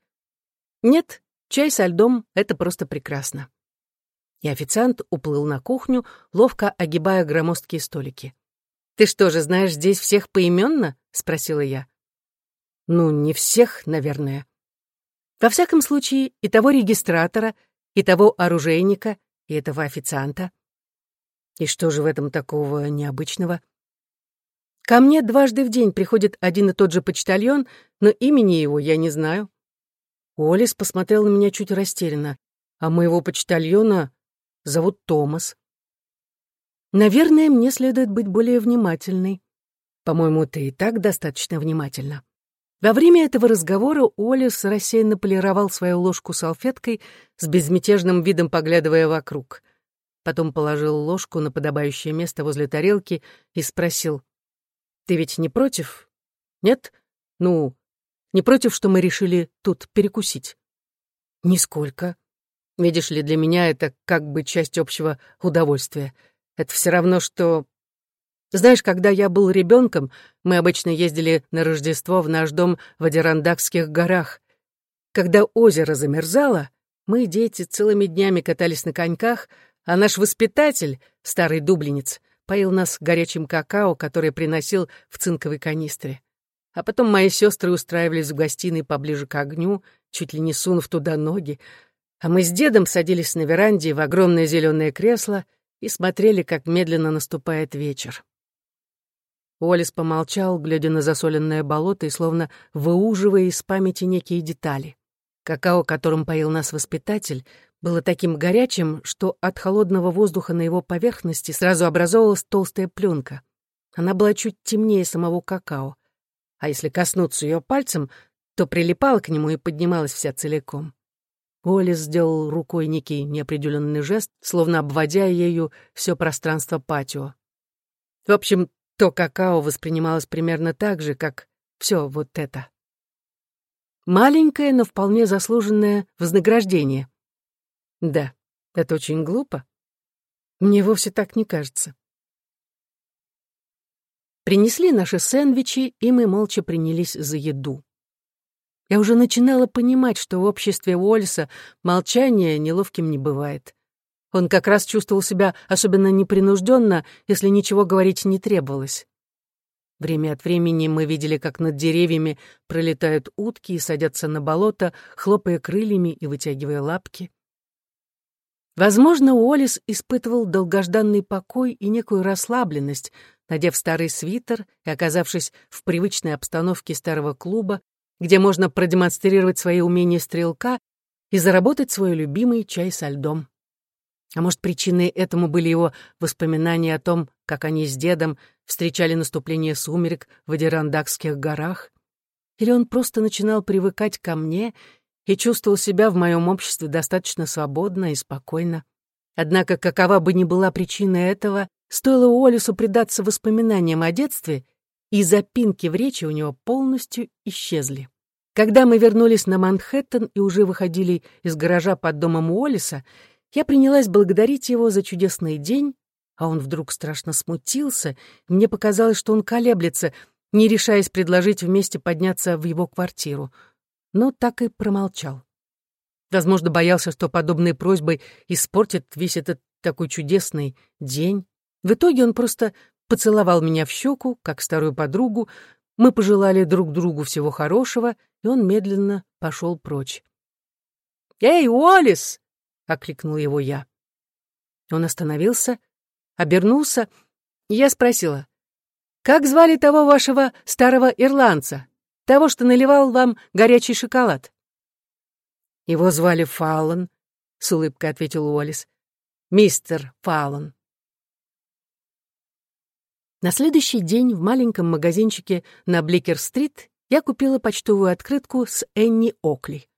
Нет, чай со льдом — это просто прекрасно. И официант уплыл на кухню, ловко огибая громоздкие столики. «Ты что же, знаешь здесь всех поименно?» — спросила я. «Ну, не всех, наверное. Во всяком случае, и того регистратора, и того оружейника, и этого официанта. И что же в этом такого необычного? Ко мне дважды в день приходит один и тот же почтальон, но имени его я не знаю. Олис посмотрел на меня чуть растерянно. А моего почтальона зовут Томас. Наверное, мне следует быть более внимательной. По-моему, ты и так достаточно внимательна. Во время этого разговора Олис рассеянно полировал свою ложку салфеткой, с безмятежным видом поглядывая вокруг. Потом положил ложку на подобающее место возле тарелки и спросил. «Ты ведь не против? Нет? Ну, не против, что мы решили тут перекусить?» «Нисколько. Видишь ли, для меня это как бы часть общего удовольствия. Это все равно, что... Знаешь, когда я был ребенком, мы обычно ездили на Рождество в наш дом в Адирандакских горах. Когда озеро замерзало, мы, дети, целыми днями катались на коньках, а наш воспитатель, старый дублинец, поил нас горячим какао, который приносил в цинковой канистре. А потом мои сестры устраивались в гостиной поближе к огню, чуть ли не сунув туда ноги, а мы с дедом садились на веранде в огромное зеленое кресло и смотрели, как медленно наступает вечер. Уоллес помолчал, глядя на засоленное болото и словно выуживая из памяти некие детали. Какао, которым поил нас воспитатель, было таким горячим, что от холодного воздуха на его поверхности сразу образовалась толстая пленка. Она была чуть темнее самого какао а если коснуться ее пальцем, то прилипала к нему и поднималась вся целиком. Уоллес сделал рукой некий неопределенный жест, словно обводя ею все пространство патио. В общем, то какао воспринималось примерно так же, как все вот это. Маленькое, но вполне заслуженное вознаграждение. Да, это очень глупо. Мне вовсе так не кажется. Принесли наши сэндвичи, и мы молча принялись за еду. Я уже начинала понимать, что в обществе Уоллеса молчание неловким не бывает. Он как раз чувствовал себя особенно непринужденно, если ничего говорить не требовалось. Время от времени мы видели, как над деревьями пролетают утки и садятся на болото, хлопая крыльями и вытягивая лапки. Возможно, Уоллес испытывал долгожданный покой и некую расслабленность, надев старый свитер и оказавшись в привычной обстановке старого клуба, где можно продемонстрировать свои умения стрелка и заработать свой любимый чай со льдом. А может, причиной этому были его воспоминания о том, как они с дедом встречали наступление сумерек в Адирандакских горах? Или он просто начинал привыкать ко мне и чувствовал себя в моем обществе достаточно свободно и спокойно? Однако, какова бы ни была причина этого, Стоило Уоллесу предаться воспоминаниям о детстве, и запинки в речи у него полностью исчезли. Когда мы вернулись на Манхэттен и уже выходили из гаража под домом Уоллеса, я принялась благодарить его за чудесный день, а он вдруг страшно смутился, и мне показалось, что он колеблется, не решаясь предложить вместе подняться в его квартиру. Но так и промолчал. Возможно, боялся, что подобной просьбой испортит весь этот такой чудесный день. В итоге он просто поцеловал меня в щеку, как старую подругу, мы пожелали друг другу всего хорошего, и он медленно пошел прочь. «Эй, Уоллес!» — окликнул его я. Он остановился, обернулся, и я спросила, «Как звали того вашего старого ирландца, того, что наливал вам горячий шоколад?» «Его звали Фаллон», — с улыбкой ответил Уоллес. «Мистер Фаллон». На следующий день в маленьком магазинчике на Бликер-стрит я купила почтовую открытку с Энни Окли.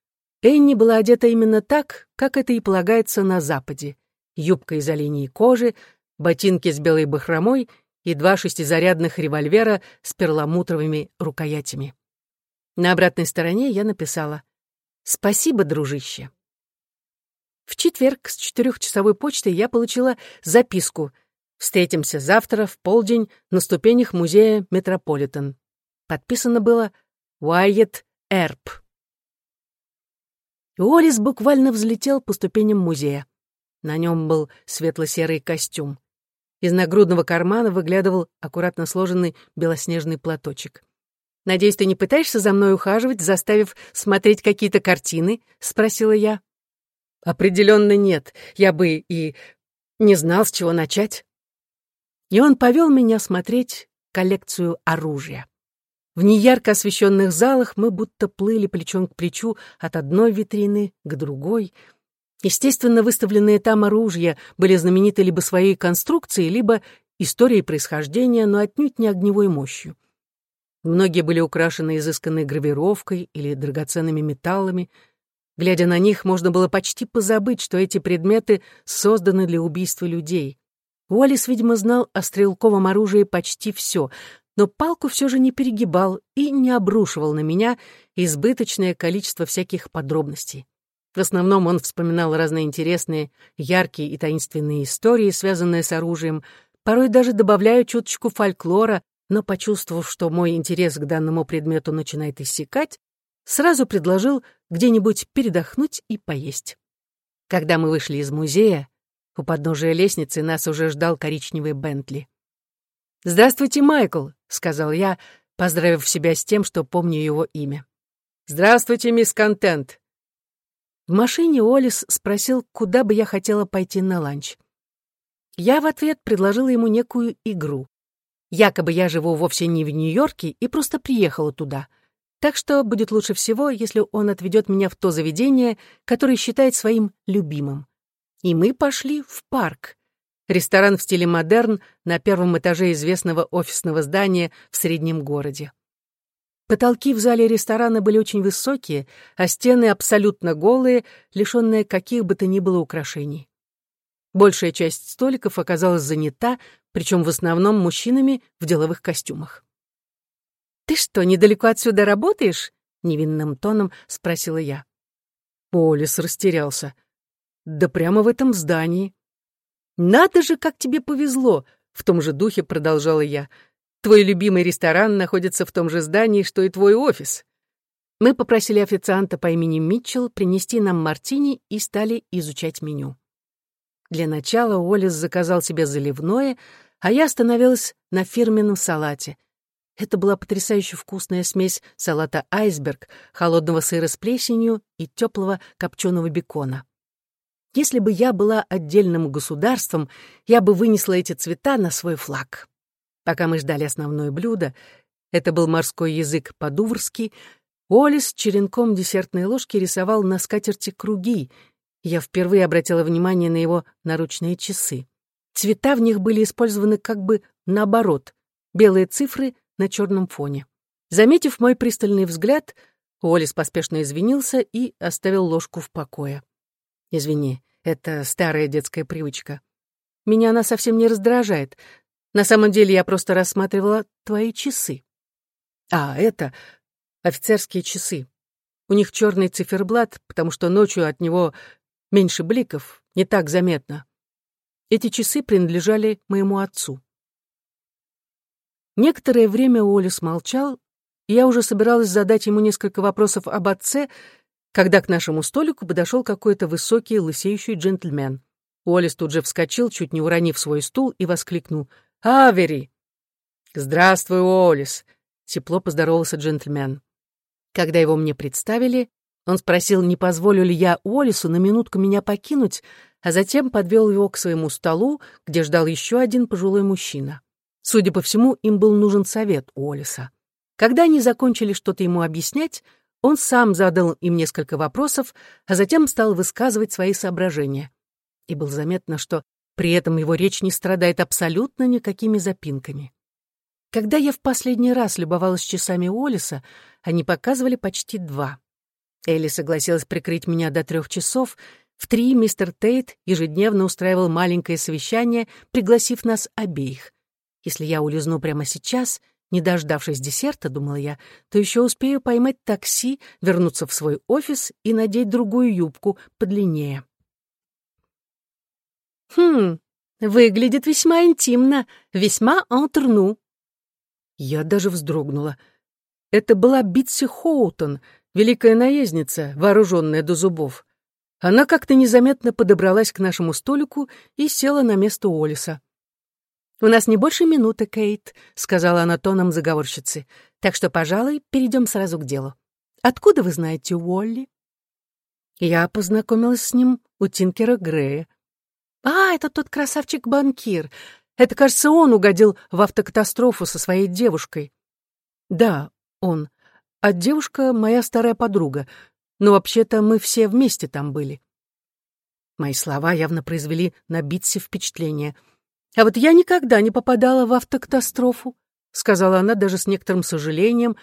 Энни была одета именно так, как это и полагается на Западе. Юбка из оленей кожи, ботинки с белой бахромой и два шестизарядных револьвера с перламутровыми рукоятями. На обратной стороне я написала «Спасибо, дружище». В четверг с четырехчасовой почтой я получила записку — Встретимся завтра в полдень на ступенях музея Метрополитен. Подписано было Уайет Эрп. Уоллес буквально взлетел по ступеням музея. На нем был светло-серый костюм. Из нагрудного кармана выглядывал аккуратно сложенный белоснежный платочек. «Надеюсь, ты не пытаешься за мной ухаживать, заставив смотреть какие-то картины?» — спросила я. «Определенно нет. Я бы и не знал, с чего начать» и он повел меня смотреть коллекцию оружия. В неярко освещенных залах мы будто плыли плечом к плечу от одной витрины к другой. Естественно, выставленные там оружия были знамениты либо своей конструкцией, либо историей происхождения, но отнюдь не огневой мощью. Многие были украшены изысканной гравировкой или драгоценными металлами. Глядя на них, можно было почти позабыть, что эти предметы созданы для убийства людей. Уоллес, видимо, знал о стрелковом оружии почти все, но палку все же не перегибал и не обрушивал на меня избыточное количество всяких подробностей. В основном он вспоминал разные интересные, яркие и таинственные истории, связанные с оружием, порой даже добавляя чуточку фольклора, но, почувствовав, что мой интерес к данному предмету начинает иссякать, сразу предложил где-нибудь передохнуть и поесть. Когда мы вышли из музея, у подножия лестницы нас уже ждал коричневый Бентли. «Здравствуйте, Майкл», — сказал я, поздравив себя с тем, что помню его имя. «Здравствуйте, мисс Контент». В машине Олис спросил, куда бы я хотела пойти на ланч. Я в ответ предложила ему некую игру. Якобы я живу вовсе не в Нью-Йорке и просто приехала туда. Так что будет лучше всего, если он отведет меня в то заведение, которое считает своим любимым и мы пошли в парк. Ресторан в стиле модерн на первом этаже известного офисного здания в среднем городе. Потолки в зале ресторана были очень высокие, а стены абсолютно голые, лишенные каких бы то ни было украшений. Большая часть столиков оказалась занята, причем в основном мужчинами в деловых костюмах. «Ты что, недалеко отсюда работаешь?» — невинным тоном спросила я. Полис растерялся. Да прямо в этом здании. Надо же, как тебе повезло, в том же духе продолжала я. Твой любимый ресторан находится в том же здании, что и твой офис. Мы попросили официанта по имени Митчелл принести нам мартини и стали изучать меню. Для начала Уоллес заказал себе заливное, а я остановилась на фирменном салате. Это была потрясающе вкусная смесь салата «Айсберг», холодного сыра с плесенью и теплого копченого бекона. Если бы я была отдельным государством, я бы вынесла эти цвета на свой флаг. Пока мы ждали основное блюдо, это был морской язык по-дуврски, Олис черенком десертной ложки рисовал на скатерти круги. Я впервые обратила внимание на его наручные часы. Цвета в них были использованы как бы наоборот, белые цифры на черном фоне. Заметив мой пристальный взгляд, Олис поспешно извинился и оставил ложку в покое. Извини, это старая детская привычка. Меня она совсем не раздражает. На самом деле я просто рассматривала твои часы. А, это офицерские часы. У них черный циферблат, потому что ночью от него меньше бликов, не так заметно. Эти часы принадлежали моему отцу. Некоторое время Уоллес молчал, и я уже собиралась задать ему несколько вопросов об отце, когда к нашему столику подошел какой-то высокий, лысеющий джентльмен. Уоллес тут же вскочил, чуть не уронив свой стул, и воскликнул «Авери!» «Здравствуй, Уоллес!» — тепло поздоровался джентльмен. Когда его мне представили, он спросил, не позволю ли я Уоллесу на минутку меня покинуть, а затем подвел его к своему столу, где ждал еще один пожилой мужчина. Судя по всему, им был нужен совет Уоллеса. Когда они закончили что-то ему объяснять, он сам задал им несколько вопросов, а затем стал высказывать свои соображения. И было заметно, что при этом его речь не страдает абсолютно никакими запинками. Когда я в последний раз любовалась часами Уоллеса, они показывали почти два. Элли согласилась прикрыть меня до трех часов. В три мистер Тейт ежедневно устраивал маленькое совещание, пригласив нас обеих. Если я улизну прямо сейчас, не дождавшись десерта, думала я, то еще успею поймать такси, вернуться в свой офис и надеть другую юбку подлиннее. «Хм, выглядит весьма интимно, весьма антрну». Я даже вздрогнула. Это была Битси Хоутон, великая наездница, вооруженная до зубов. Она как-то незаметно подобралась к нашему столику и села на место Олиса. «У нас не больше минуты, Кейт», — сказала она тоном заговорщицы. «Так что, пожалуй, перейдем сразу к делу. Откуда вы знаете Уолли?» Я познакомилась с ним у Тинкера Грея. «А, это тот красавчик-банкир. Это, кажется, он угодил в автокатастрофу со своей девушкой». «Да, он. А девушка — моя старая подруга. Но вообще-то мы все вместе там были». Мои слова явно произвели на Битсе впечатление — а вот я никогда не попадала в автокатастрофу, сказала она даже с некоторым сожалением,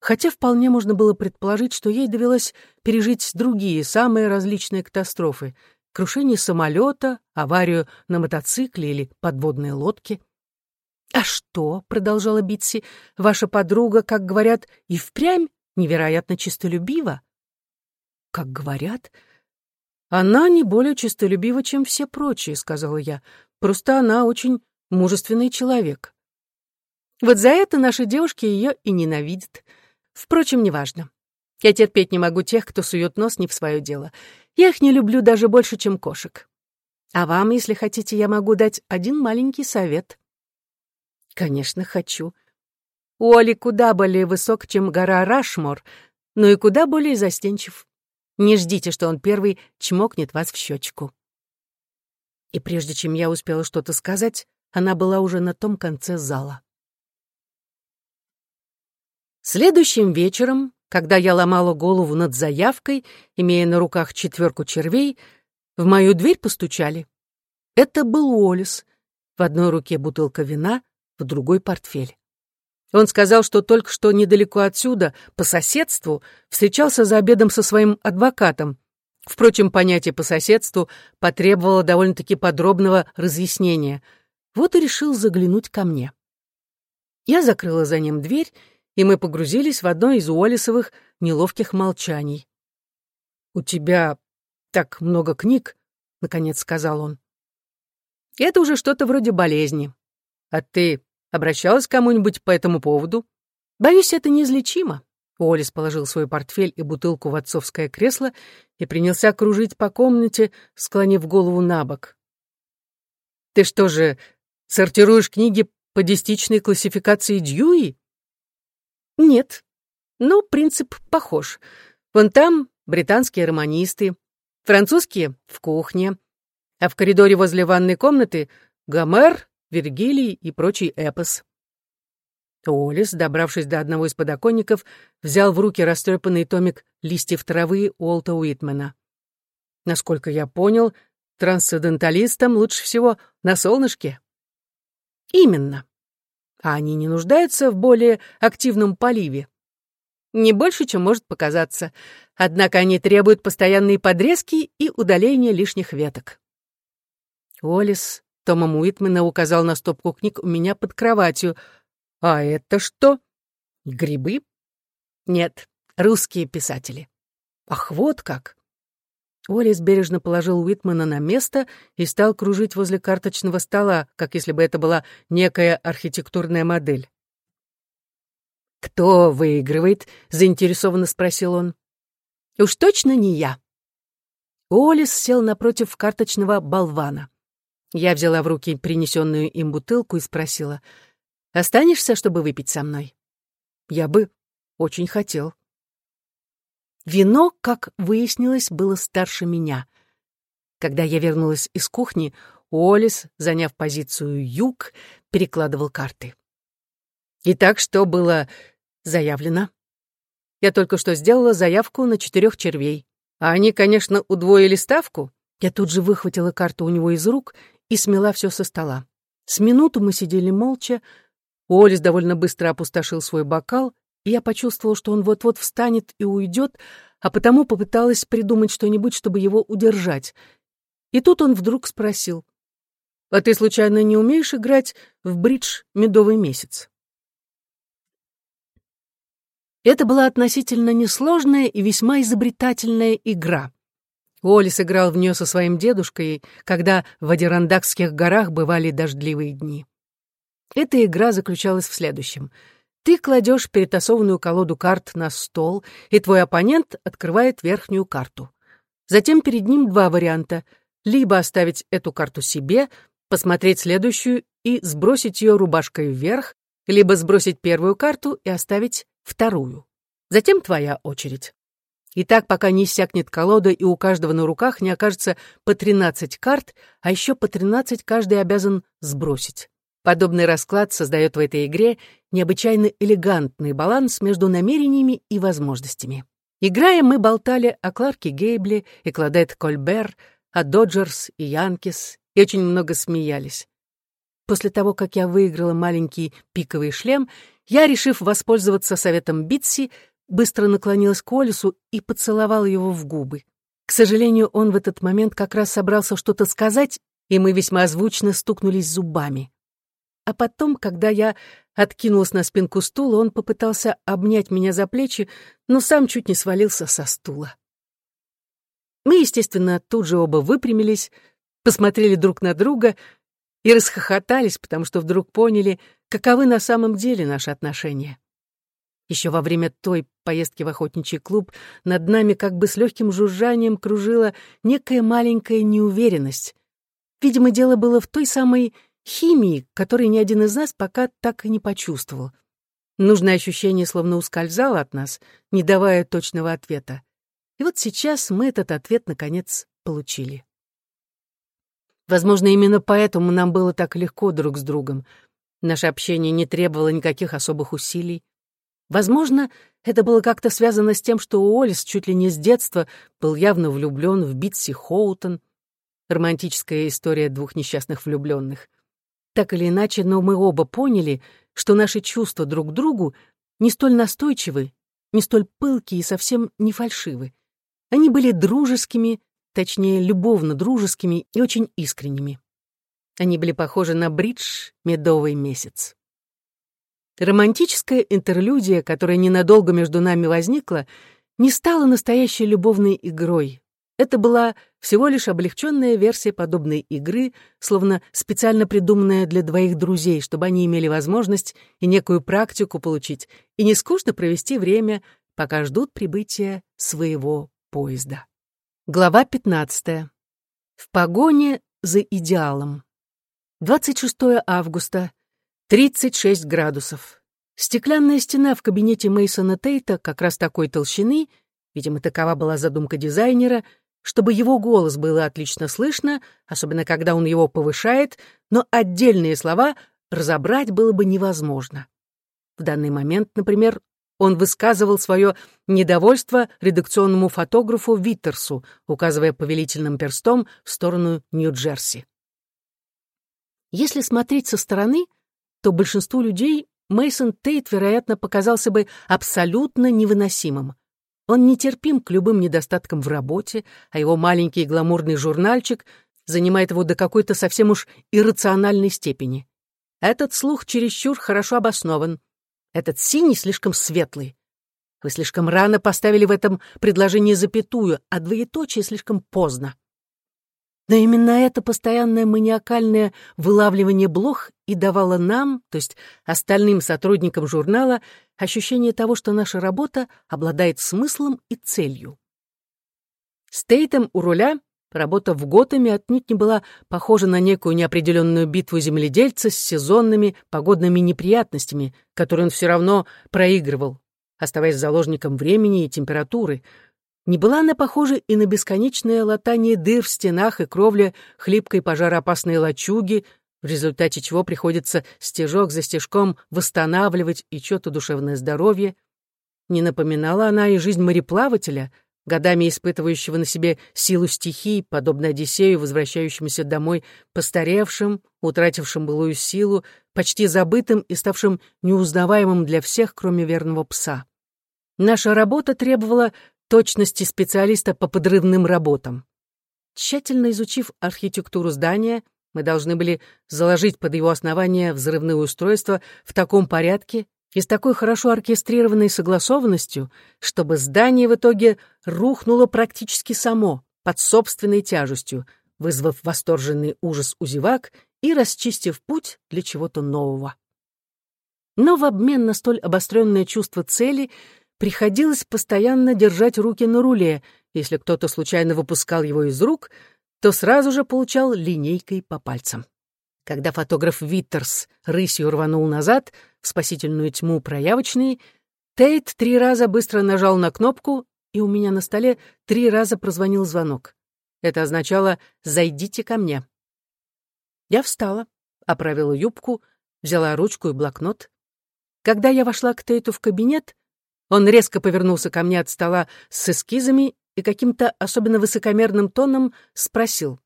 хотя вполне можно было предположить, что ей довелось пережить другие, самые различные катастрофы — крушение самолета, аварию на мотоцикле или подводной лодке. «А что?» — продолжала Битси. «Ваша подруга, как говорят, и впрямь невероятно чистолюбива?» «Как говорят?» «Она не более чистолюбива, чем все прочие», — сказала я. Просто она очень мужественный человек. Вот за это наши девушки ее и ненавидят. Впрочем, неважно. Я терпеть не могу тех, кто сует нос не в свое дело. Я их не люблю даже больше, чем кошек. А вам, если хотите, я могу дать один маленький совет. Конечно, хочу. Уолли куда более высок, чем гора Рашмор, но и куда более застенчив. Не ждите, что он первый чмокнет вас в щечку и прежде чем я успела что-то сказать, она была уже на том конце зала. Следующим вечером, когда я ломала голову над заявкой, имея на руках четверку червей, в мою дверь постучали. Это был Уоллес. В одной руке бутылка вина, в другой — портфель. Он сказал, что только что недалеко отсюда, по соседству, встречался за обедом со своим адвокатом, Впрочем, понятие по соседству потребовало довольно-таки подробного разъяснения. Вот и решил заглянуть ко мне. Я закрыла за ним дверь, и мы погрузились в одно из Уоллесовых неловких молчаний. «У тебя так много книг», — наконец сказал он. «Это уже что-то вроде болезни. А ты обращалась к кому-нибудь по этому поводу? Боюсь, это неизлечимо. Уоллес положил свой портфель и бутылку в отцовское кресло и принялся кружить по комнате, склонив голову на бок. «Ты что же, сортируешь книги по десятичной классификации Дьюи?» «Нет. Но принцип похож. Вон там британские романисты, французские — в кухне, а в коридоре возле ванной комнаты — Гомер, Вергилий и прочий эпос. Олис, добравшись до одного из подоконников, взял в руки растрепанный томик листьев травы Уолта Уитмена. Насколько я понял, трансценденталистам лучше всего на солнышке. Именно. А они не нуждаются в более активном поливе. Не больше, чем может показаться. Однако они требуют постоянной подрезки и удаления лишних веток. Олис Томом Уитмена указал на стопку книг у меня под кроватью — а это что? Грибы? Нет, русские писатели. Ах, вот как. Уоллес бережно положил Уитмана на место и стал кружить возле карточного стола, как если бы это была некая архитектурная модель. «Кто выигрывает?» — заинтересованно спросил он. «Уж точно не я». Уоллес сел напротив карточного болвана. Я взяла в руки принесенную им бутылку и спросила, «Останешься, чтобы выпить со мной?» «Я бы очень хотел». Вино, как выяснилось, было старше меня. Когда я вернулась из кухни, Олис, заняв позицию юг, перекладывал карты. Итак, что было заявлено? Я только что сделала заявку на четырех червей. А они, конечно, удвоили ставку. Я тут же выхватила карту у него из рук и смела все со стола. С минуту мы сидели молча. Олис довольно быстро опустошил свой бокал и я почувствовал, что он вот-вот встанет и уйдет, а потому попыталась придумать что-нибудь, чтобы его удержать. И тут он вдруг спросил, «А ты, случайно, не умеешь играть в бридж «Медовый месяц»?» Это была относительно несложная и весьма изобретательная игра. Уоллес играл в нее со своим дедушкой, когда в Адирандакских горах бывали дождливые дни. Эта игра заключалась в следующем — ты кладешь перетасованную колоду карт на стол, и твой оппонент открывает верхнюю карту. Затем перед ним два варианта. Либо оставить эту карту себе, посмотреть следующую и сбросить ее рубашкой вверх, либо сбросить первую карту и оставить вторую. Затем твоя очередь. И так, пока не иссякнет колода, и у каждого на руках не окажется по 13 карт, а еще по 13 каждый обязан сбросить. Подобный расклад создает в этой игре необычайно элегантный баланс между намерениями и возможностями. Играя, мы болтали о Кларке Гейбле и Кладет Кольбер, о Доджерс и Янкис, и очень много смеялись. После того, как я выиграла маленький пиковый шлем, я, решив воспользоваться советом Битси, быстро наклонилась к Олесу и поцеловала его в губы. К сожалению, он в этот момент как раз собрался что-то сказать, и мы весьма звучно стукнулись зубами. А потом, когда я откинулась на спинку стула, он попытался обнять меня за плечи, но сам чуть не свалился со стула. Мы, естественно, тут же оба выпрямились, посмотрели друг на друга и расхохотались, потому что вдруг поняли, каковы на самом деле наши отношения. Еще во время той поездки в охотничий клуб над нами как бы с легким жужжанием кружила некая маленькая неуверенность. Видимо, дело было в той самой химии, которой ни один из нас пока так и не почувствовал. Нужное ощущение словно ускользало от нас, не давая точного ответа. И вот сейчас мы этот ответ, наконец, получили. Возможно, именно поэтому нам было так легко друг с другом. Наше общение не требовало никаких особых усилий. Возможно, это было как-то связано с тем, что Уоллес чуть ли не с детства был явно влюблен в Битси Хоутон. Романтическая история двух несчастных влюбленных. Так или иначе, но мы оба поняли, что наши чувства друг к другу не столь настойчивы, не столь пылкие и совсем не фальшивы. Они были дружескими, точнее, любовно-дружескими и очень искренними. Они были похожи на бридж «Медовый месяц». Романтическая интерлюдия, которая ненадолго между нами возникла, не стала настоящей любовной игрой, это была всего лишь облегченная версия подобной игры, словно специально придуманная для двоих друзей, чтобы они имели возможность и некую практику получить, и не скучно провести время, пока ждут прибытия своего поезда. Глава 15. В погоне за идеалом. 26 августа, 36 градусов. Стеклянная стена в кабинете Мейсона Тейта как раз такой толщины, видимо, такова была задумка дизайнера — чтобы его голос было отлично слышно, особенно когда он его повышает, но отдельные слова разобрать было бы невозможно. В данный момент, например, он высказывал свое недовольство редакционному фотографу Виттерсу, указывая повелительным перстом в сторону Нью-Джерси. Если смотреть со стороны, то большинству людей Мейсон Тейт, вероятно, показался бы абсолютно невыносимым. Он нетерпим к любым недостаткам в работе, а его маленький гламурный журнальчик занимает его до какой-то совсем уж иррациональной степени. Этот слух чересчур хорошо обоснован. Этот синий слишком светлый. Вы слишком рано поставили в этом предложении запятую, а двоеточие слишком поздно. Но именно это постоянное маниакальное вылавливание блох и давало нам, то есть остальным сотрудникам журнала, ощущение того, что наша работа обладает смыслом и целью. С Тейтом у руля работа в Готэме отнюдь не была похожа на некую неопределенную битву земледельца с сезонными погодными неприятностями, которые он все равно проигрывал, оставаясь заложником времени и температуры — не была она похожа и на бесконечное латание дыр в стенах и кровле хлипкой пожароопасной лачуги, в результате чего приходится стежок за стежком восстанавливать и чё-то душевное здоровье. Не напоминала она и жизнь мореплавателя, годами испытывающего на себе силу стихий, подобно Одиссею, возвращающемуся домой постаревшим, утратившим былую силу, почти забытым и ставшим неузнаваемым для всех, кроме верного пса. Наша работа требовала точности специалиста по подрывным работам. Тщательно изучив архитектуру здания, мы должны были заложить под его основание взрывные устройства в таком порядке и с такой хорошо оркестрированной согласованностью, чтобы здание в итоге рухнуло практически само, под собственной тяжестью, вызвав восторженный ужас у зевак и расчистив путь для чего-то нового. Но в обмен на столь обостренное чувство цели приходилось постоянно держать руки на руле. Если кто-то случайно выпускал его из рук, то сразу же получал линейкой по пальцам. Когда фотограф Виттерс рысью рванул назад в спасительную тьму проявочной, Тейт три раза быстро нажал на кнопку, и у меня на столе три раза прозвонил звонок. Это означало «зайдите ко мне». Я встала, оправила юбку, взяла ручку и блокнот. Когда я вошла к Тейту в кабинет, он резко повернулся ко мне от стола с эскизами и каким-то особенно высокомерным тоном спросил.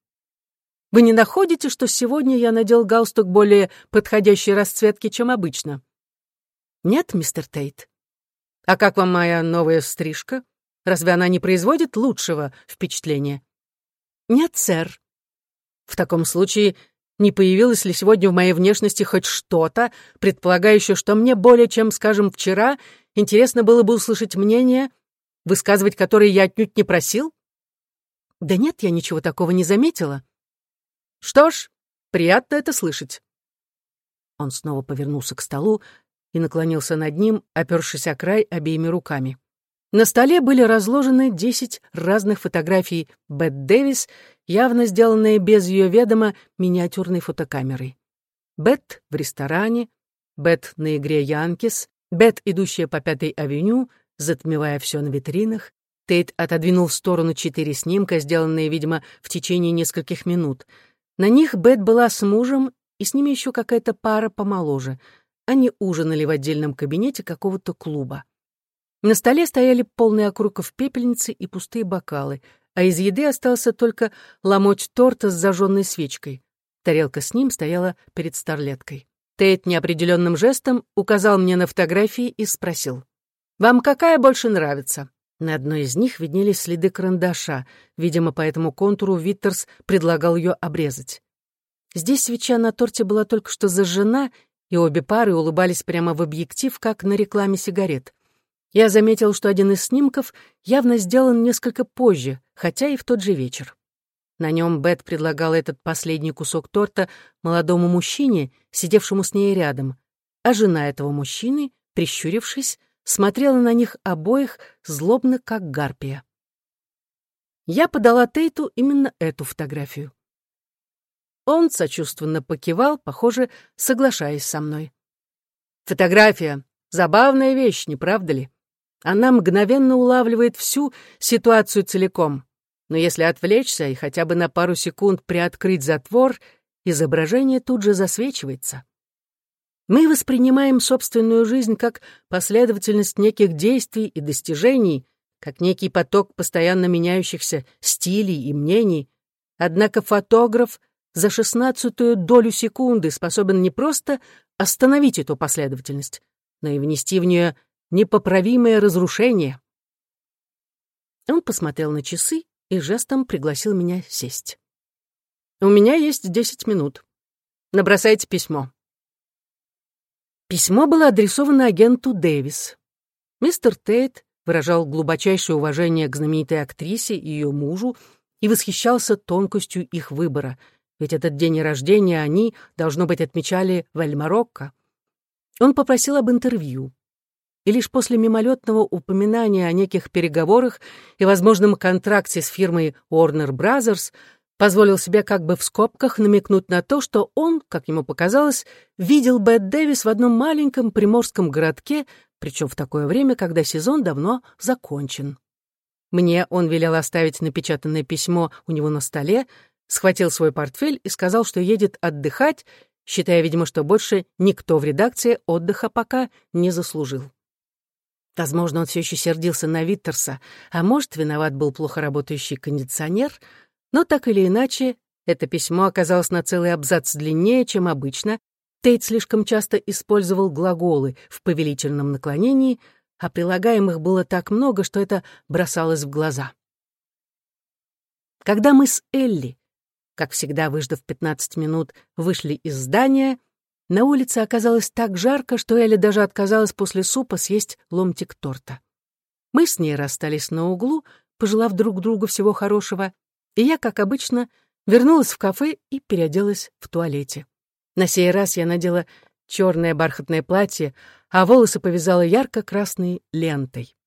«Вы не находите, что сегодня я надел галстук более подходящей расцветки, чем обычно?» «Нет, мистер Тейт». «А как вам моя новая стрижка? Разве она не производит лучшего впечатления?» «Нет, сэр». «В таком случае не появилось ли сегодня в моей внешности хоть что-то, предполагающее, что мне более чем, скажем, вчера Интересно было бы услышать мнение, высказывать которое я отнюдь не просил? Да нет, я ничего такого не заметила. Что ж, приятно это слышать. Он снова повернулся к столу и наклонился над ним, опершись о край обеими руками. На столе были разложены десять разных фотографий Бет Дэвис, явно сделанные без ее ведома миниатюрной фотокамерой. Бет в ресторане, Бет на игре Янкис, Бет, идущая по Пятой авеню, затмевая все на витринах, Тейт отодвинул в сторону четыре снимка, сделанные, видимо, в течение нескольких минут. На них Бет была с мужем, и с ними еще какая-то пара помоложе. Они ужинали в отдельном кабинете какого-то клуба. На столе стояли полные окурков пепельницы и пустые бокалы, а из еды остался только ломоть торта с зажженной свечкой. Тарелка с ним стояла перед старлеткой. Тейт неопределенным жестом указал мне на фотографии и спросил. «Вам какая больше нравится?» На одной из них виднелись следы карандаша. Видимо, по этому контуру Виттерс предлагал ее обрезать. Здесь свеча на торте была только что зажжена, и обе пары улыбались прямо в объектив, как на рекламе сигарет. Я заметил, что один из снимков явно сделан несколько позже, хотя и в тот же вечер. На нем Бет предлагала этот последний кусок торта молодому мужчине, сидевшему с ней рядом, а жена этого мужчины, прищурившись, смотрела на них обоих злобно, как гарпия. Я подала Тейту именно эту фотографию. Он сочувственно покивал, похоже, соглашаясь со мной. Фотография — забавная вещь, не правда ли? Она мгновенно улавливает всю ситуацию целиком но если отвлечься и хотя бы на пару секунд приоткрыть затвор, изображение тут же засвечивается. Мы воспринимаем собственную жизнь как последовательность неких действий и достижений, как некий поток постоянно меняющихся стилей и мнений. Однако фотограф за шестнадцатую долю секунды способен не просто остановить эту последовательность, но и внести в нее непоправимое разрушение. Он посмотрел на часы и жестом пригласил меня сесть. «У меня есть десять минут. Набросайте письмо». Письмо было адресовано агенту Дэвис. Мистер Тейт выражал глубочайшее уважение к знаменитой актрисе и ее мужу и восхищался тонкостью их выбора, ведь этот день рождения они, должно быть, отмечали в Эль-Марокко. Он попросил об интервью. И лишь после мимолетного упоминания о неких переговорах и возможном контракте с фирмой Warner Brothers позволил себе как бы в скобках намекнуть на то, что он, как ему показалось, видел Бет Дэвис в одном маленьком приморском городке, причем в такое время, когда сезон давно закончен. Мне он велел оставить напечатанное письмо у него на столе, схватил свой портфель и сказал, что едет отдыхать, считая, видимо, что больше никто в редакции отдыха пока не заслужил. Возможно, он все еще сердился на Виттерса, а может, виноват был плохо работающий кондиционер — но так или иначе, это письмо оказалось на целый абзац длиннее, чем обычно. Тейт слишком часто использовал глаголы в повелительном наклонении, а прилагаемых было так много, что это бросалось в глаза. Когда мы с Элли, как всегда выждав 15 минут, вышли из здания, на улице оказалось так жарко, что Элли даже отказалась после супа съесть ломтик торта. Мы с ней расстались на углу, пожелав друг другу всего хорошего, и я, как обычно, вернулась в кафе и переоделась в туалете. На сей раз я надела черное бархатное платье, а волосы повязала ярко-красной лентой.